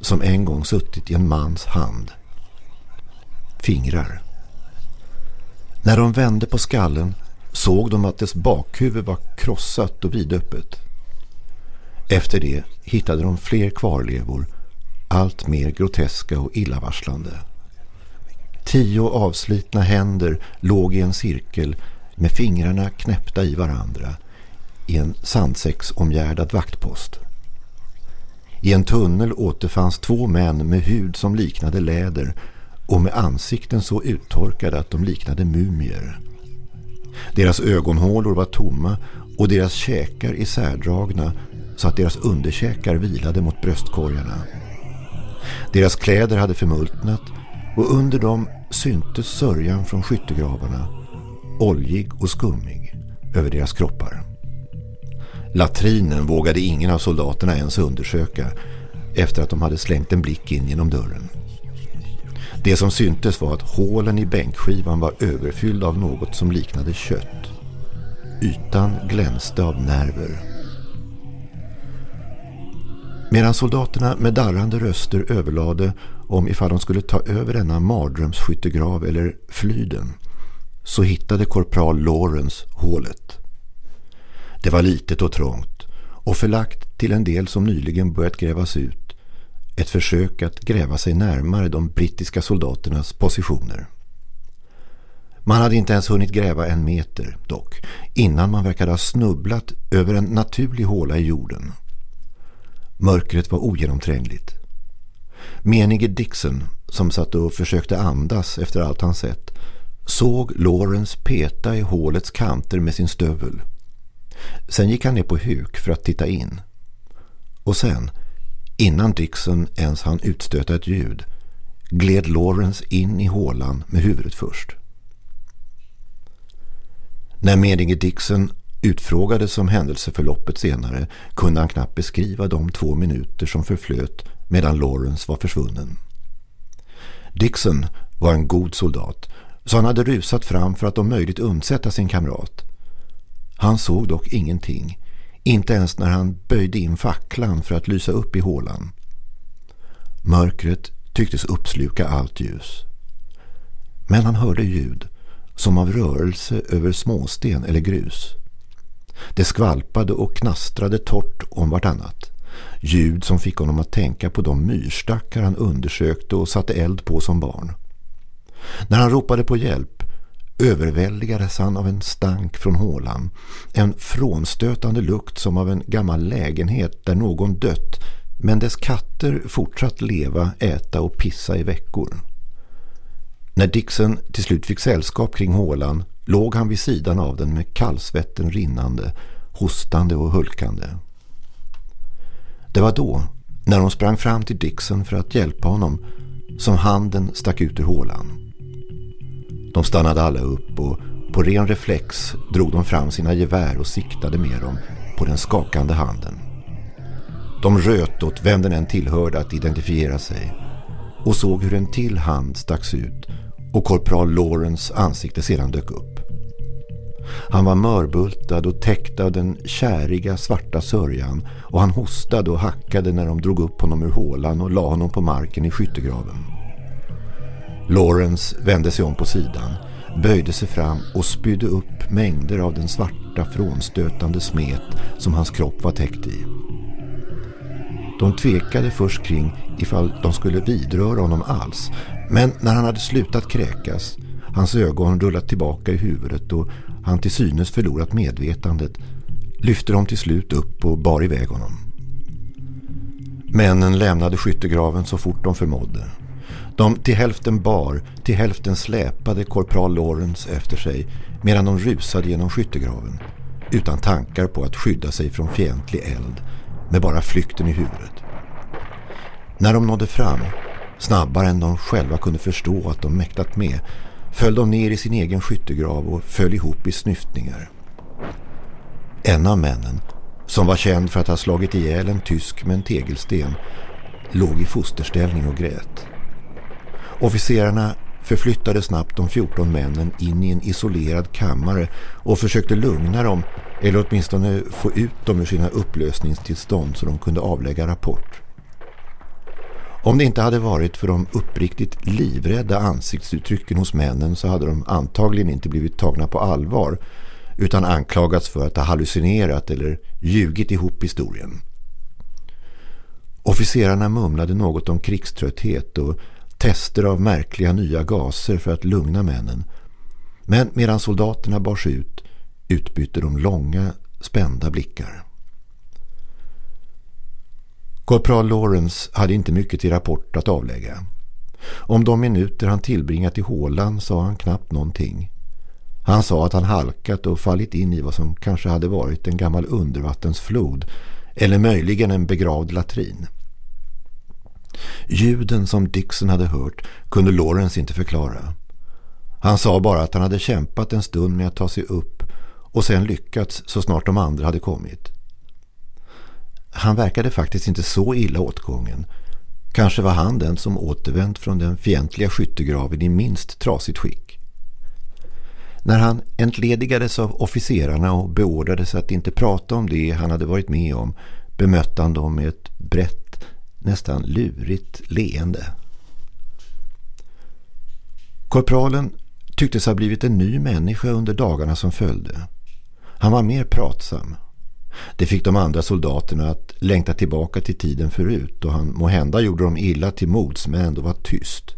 som en gång suttit i en mans hand. Fingrar. När de vände på skallen såg de att dess bakhuvud var krossat och vidöppet. Efter det hittade de fler kvarlevor, allt mer groteska och illavarslande. Tio avslitna händer låg i en cirkel med fingrarna knäppta i varandra i en sandsäcksomgärdad vaktpost. I en tunnel återfanns två män med hud som liknade läder och med ansikten så uttorkade att de liknade mumier. Deras ögonhålor var tomma och deras käkar isärdragna så att deras underkäkar vilade mot bröstkorgarna. Deras kläder hade förmultnat och under dem syntes sörjan från skyttegravarna, oljig och skummig, över deras kroppar. Latrinen vågade ingen av soldaterna ens undersöka efter att de hade slängt en blick in genom dörren. Det som syntes var att hålen i bänkskivan var överfyllda av något som liknade kött. Ytan glänste av nerver. Medan soldaterna med darrande röster överlade om ifall de skulle ta över denna mardrömsskyttegrav eller flyden så hittade korpral Lawrence hålet. Det var litet och trångt och förlagt till en del som nyligen börjat grävas ut ett försök att gräva sig närmare de brittiska soldaternas positioner. Man hade inte ens hunnit gräva en meter dock innan man verkade ha snubblat över en naturlig håla i jorden. Mörkret var ogenomträngligt. Menige Dixon, som satt och försökte andas efter allt han sett, såg Lawrence peta i hålets kanter med sin stövel. Sen gick han ner på huk för att titta in. Och sen, innan Dixon ens hann utstöta ett ljud, gled Lawrence in i hålan med huvudet först. När menige Dixon utfrågades om händelseförloppet senare kunde han knappt beskriva de två minuter som förflöt medan Lawrence var försvunnen. Dixon var en god soldat så han hade rusat fram för att om möjligt undsätta sin kamrat. Han såg dock ingenting, inte ens när han böjde in facklan för att lysa upp i hålan. Mörkret tycktes uppsluka allt ljus. Men han hörde ljud, som av rörelse över småsten eller grus. Det skvalpade och knastrade torrt om vartannat. Ljud som fick honom att tänka på de myrstackar han undersökte och satte eld på som barn. När han ropade på hjälp överväldigades han av en stank från hålan. En frånstötande lukt som av en gammal lägenhet där någon dött men dess katter fortsatt leva, äta och pissa i veckor. När Dixon till slut fick sällskap kring hålan låg han vid sidan av den med kallsvetten rinnande, hostande och hulkande. Det var då, när hon sprang fram till Dixon för att hjälpa honom, som handen stack ut ur hålan. De stannade alla upp och på ren reflex drog de fram sina gevär och siktade med dem på den skakande handen. De röt åt vem den än tillhörde att identifiera sig och såg hur en till hand stacks ut och korpral Lawrence ansikte sedan dök upp. Han var mörbultad och täckt av den käriga svarta sörjan och han hostade och hackade när de drog upp honom ur hålan och la honom på marken i skyttegraven. Lawrence vände sig om på sidan, böjde sig fram och spydde upp mängder av den svarta frånstötande smet som hans kropp var täckt i. De tvekade först kring ifall de skulle vidröra honom alls. Men när han hade slutat kräkas, hans ögon rullat tillbaka i huvudet och han till synes förlorat medvetandet, lyfte de till slut upp och bar iväg honom. Männen lämnade skyttegraven så fort de förmådde. De till hälften bar, till hälften släpade korpral Lawrence efter sig medan de rusade genom skyttegraven utan tankar på att skydda sig från fientlig eld med bara flykten i huvudet. När de nådde fram, snabbare än de själva kunde förstå att de mäktat med, föll de ner i sin egen skyttegrav och föll ihop i snyftningar. En av männen, som var känd för att ha slagit ihjäl en tysk med en tegelsten, låg i fosterställning och grät. Officerarna förflyttade snabbt de 14 männen in i en isolerad kammare och försökte lugna dem eller åtminstone få ut dem ur sina upplösningstillstånd så de kunde avlägga rapport. Om det inte hade varit för de uppriktigt livrädda ansiktsuttrycken hos männen så hade de antagligen inte blivit tagna på allvar utan anklagats för att ha hallucinerat eller ljugit ihop historien. Officerarna mumlade något om krigströtthet och tester av märkliga nya gaser för att lugna männen. Men medan soldaterna bars ut utbytte de långa, spända blickar. Korpral Lawrence hade inte mycket till rapport att avlägga. Om de minuter han tillbringat i hålan sa han knappt någonting. Han sa att han halkat och fallit in i vad som kanske hade varit en gammal undervattensflod eller möjligen en begravd latrin. Ljuden som Dixon hade hört kunde Lawrence inte förklara. Han sa bara att han hade kämpat en stund med att ta sig upp och sen lyckats så snart de andra hade kommit. Han verkade faktiskt inte så illa åtgången. Kanske var han den som återvänt från den fientliga skyttegraven i minst trasigt skick. När han entledigades av officerarna och beordrades att inte prata om det han hade varit med om bemötte han dem med ett brett, nästan lurigt leende. Korpralen tycktes ha blivit en ny människa under dagarna som följde. Han var mer pratsam. Det fick de andra soldaterna att längta tillbaka till tiden förut och han må hända gjorde dem illa till mods men ändå var tyst.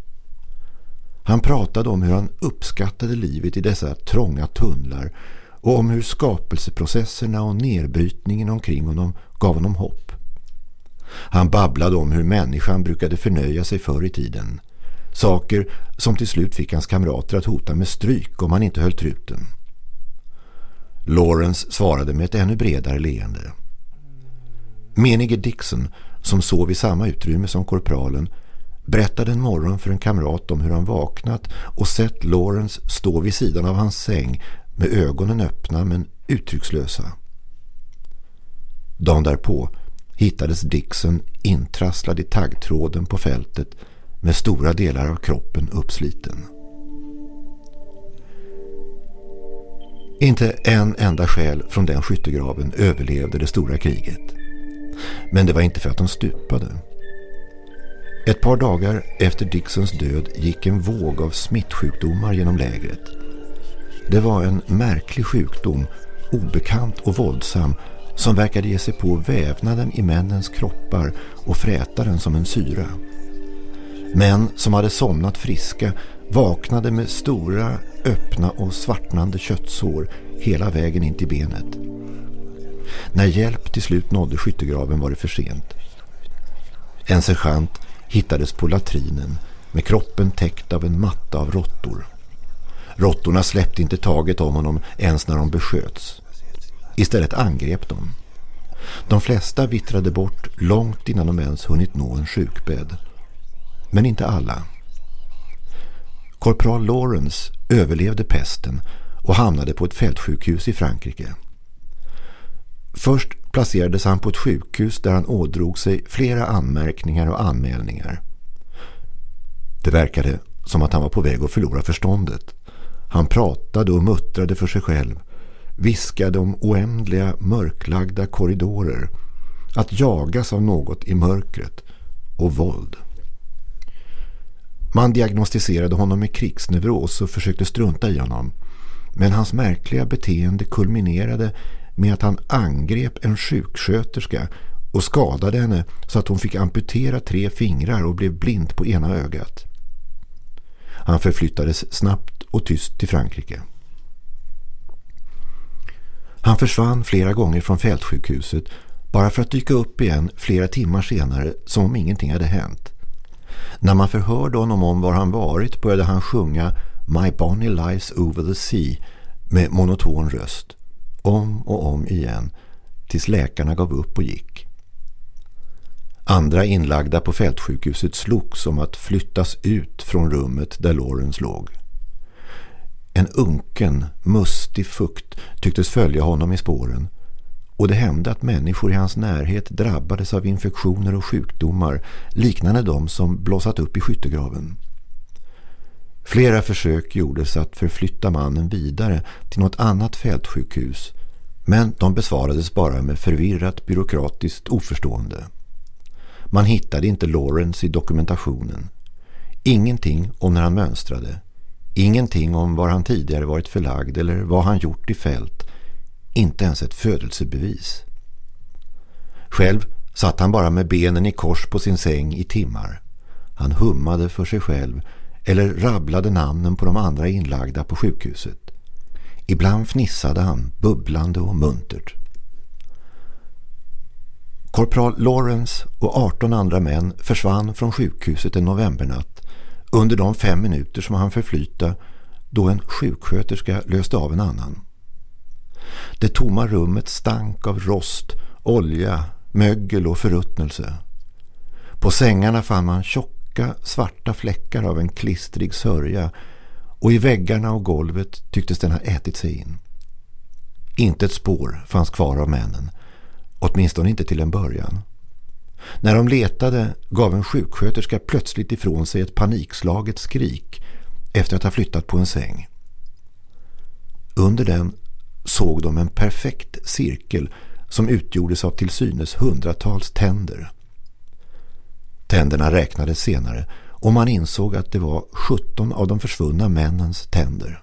Han pratade om hur han uppskattade livet i dessa trånga tunnlar och om hur skapelseprocesserna och nedbrytningen omkring honom gav honom hopp. Han babblade om hur människan brukade förnöja sig förr i tiden. Saker som till slut fick hans kamrater att hota med stryk om han inte höll truten. Lawrence svarade med ett ännu bredare leende. Menige Dixon, som sov i samma utrymme som korpralen, berättade en morgon för en kamrat om hur han vaknat och sett Lawrence stå vid sidan av hans säng med ögonen öppna men uttryckslösa. Dagen därpå hittades Dixon intrasslad i taggtråden på fältet med stora delar av kroppen uppsliten. Inte en enda själ från den skyttegraven överlevde det stora kriget. Men det var inte för att de stupade. Ett par dagar efter Dixons död gick en våg av smittsjukdomar genom lägret. Det var en märklig sjukdom, obekant och våldsam, som verkade ge sig på vävnaden i männens kroppar och fräta den som en syra. Män som hade somnat friska vaknade med stora, öppna och svartnande köttsår hela vägen in till benet. När hjälp till slut nådde skyttegraven var det för sent. En sergeant hittades på latrinen med kroppen täckt av en matta av råttor. Råttorna släppte inte taget om honom ens när de besköts. Istället angrep de. De flesta vittrade bort långt innan de ens hunnit nå en sjukbädd. Men inte alla. Korpral Lawrence överlevde pesten och hamnade på ett fältsjukhus i Frankrike. Först placerades han på ett sjukhus där han ådrog sig flera anmärkningar och anmälningar. Det verkade som att han var på väg att förlora förståndet. Han pratade och muttrade för sig själv, viskade om oändliga mörklagda korridorer, att jagas av något i mörkret och våld. Man diagnostiserade honom med krigsneuros och försökte strunta i honom. Men hans märkliga beteende kulminerade med att han angrep en sjuksköterska och skadade henne så att hon fick amputera tre fingrar och blev blind på ena ögat. Han förflyttades snabbt och tyst till Frankrike. Han försvann flera gånger från fältsjukhuset bara för att dyka upp igen flera timmar senare som om ingenting hade hänt. När man förhörde honom om var han varit började han sjunga My Bonnie Lies Over the Sea med monoton röst. Om och om igen tills läkarna gav upp och gick. Andra inlagda på fältsjukhuset slogs om att flyttas ut från rummet där Lawrence låg. En unken, mustig fukt tycktes följa honom i spåren och det hände att människor i hans närhet drabbades av infektioner och sjukdomar liknande de som blossat upp i skyttegraven. Flera försök gjordes att förflytta mannen vidare till något annat fältsjukhus men de besvarades bara med förvirrat byråkratiskt oförstående. Man hittade inte Lawrence i dokumentationen. Ingenting om när han mönstrade. Ingenting om var han tidigare varit förlagd eller vad han gjort i fält inte ens ett födelsebevis. Själv satt han bara med benen i kors på sin säng i timmar. Han hummade för sig själv eller rabblade namnen på de andra inlagda på sjukhuset. Ibland fnissade han, bubblande och muntert. Korpral Lawrence och 18 andra män försvann från sjukhuset en novembernatt under de fem minuter som han förflyta då en sjuksköterska löste av en annan. Det tomma rummet stank av rost, olja, mögel och förruttnelse. På sängarna fann man tjocka, svarta fläckar av en klistrig sörja och i väggarna och golvet tycktes den ha ätit sig in. Inte ett spår fanns kvar av männen, åtminstone inte till en början. När de letade gav en sjuksköterska plötsligt ifrån sig ett panikslaget skrik efter att ha flyttat på en säng. Under den såg de en perfekt cirkel som utgjordes av till synes hundratals tänder. Tänderna räknades senare och man insåg att det var 17 av de försvunna männens tänder.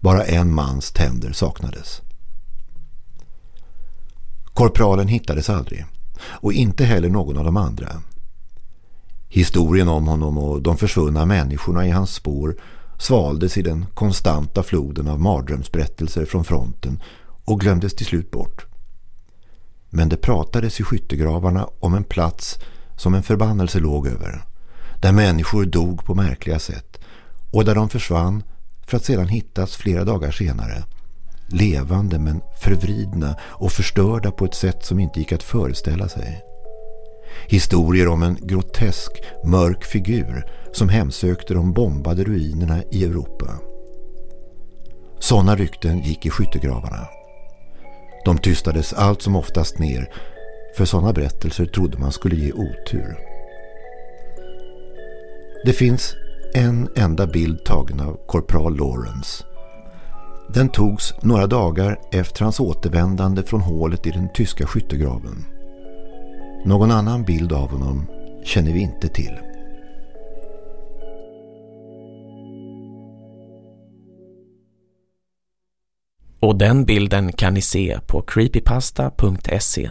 Bara en mans tänder saknades. Korpralen hittades aldrig och inte heller någon av de andra. Historien om honom och de försvunna människorna i hans spår svaldes i den konstanta floden av mardrömsberättelser från fronten och glömdes till slut bort. Men det pratades i skyttegravarna om en plats som en förbannelse låg över, där människor dog på märkliga sätt och där de försvann för att sedan hittas flera dagar senare, levande men förvridna och förstörda på ett sätt som inte gick att föreställa sig. Historier om en grotesk, mörk figur som hemsökte de bombade ruinerna i Europa. Sådana rykten gick i skyttegravarna. De tystades allt som oftast ner för sådana berättelser trodde man skulle ge otur. Det finns en enda bild tagen av korpral Lawrence. Den togs några dagar efter hans återvändande från hålet i den tyska skyttegraven. Någon annan bild av honom känner vi inte till. Och den bilden kan ni se på creepypasta.se.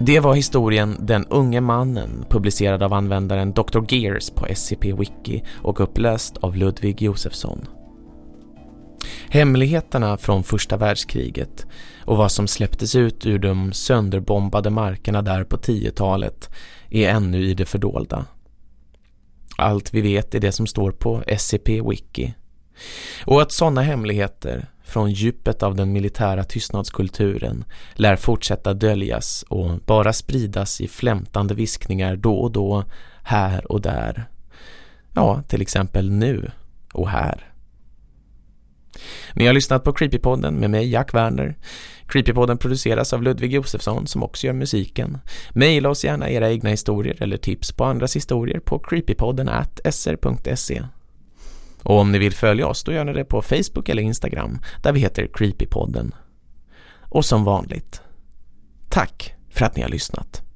Det var historien Den unge mannen publicerad av användaren Dr. Gears på SCP Wiki och uppläst av Ludvig Josefsson. Hemligheterna från första världskriget och vad som släpptes ut ur de sönderbombade markerna där på 10-talet är ännu i det fördolda. Allt vi vet är det som står på SCP Wiki. Och att sådana hemligheter från djupet av den militära tystnadskulturen lär fortsätta döljas och bara spridas i flämtande viskningar då och då, här och där. Ja, till exempel nu och här. Ni har lyssnat på Creepypodden med mig, Jack Werner. Creepypodden produceras av Ludvig Josefsson som också gör musiken. Maila oss gärna era egna historier eller tips på andras historier på creepypodden at sr.se. Och om ni vill följa oss då gör ni det på Facebook eller Instagram där vi heter Creepypodden. Och som vanligt, tack för att ni har lyssnat.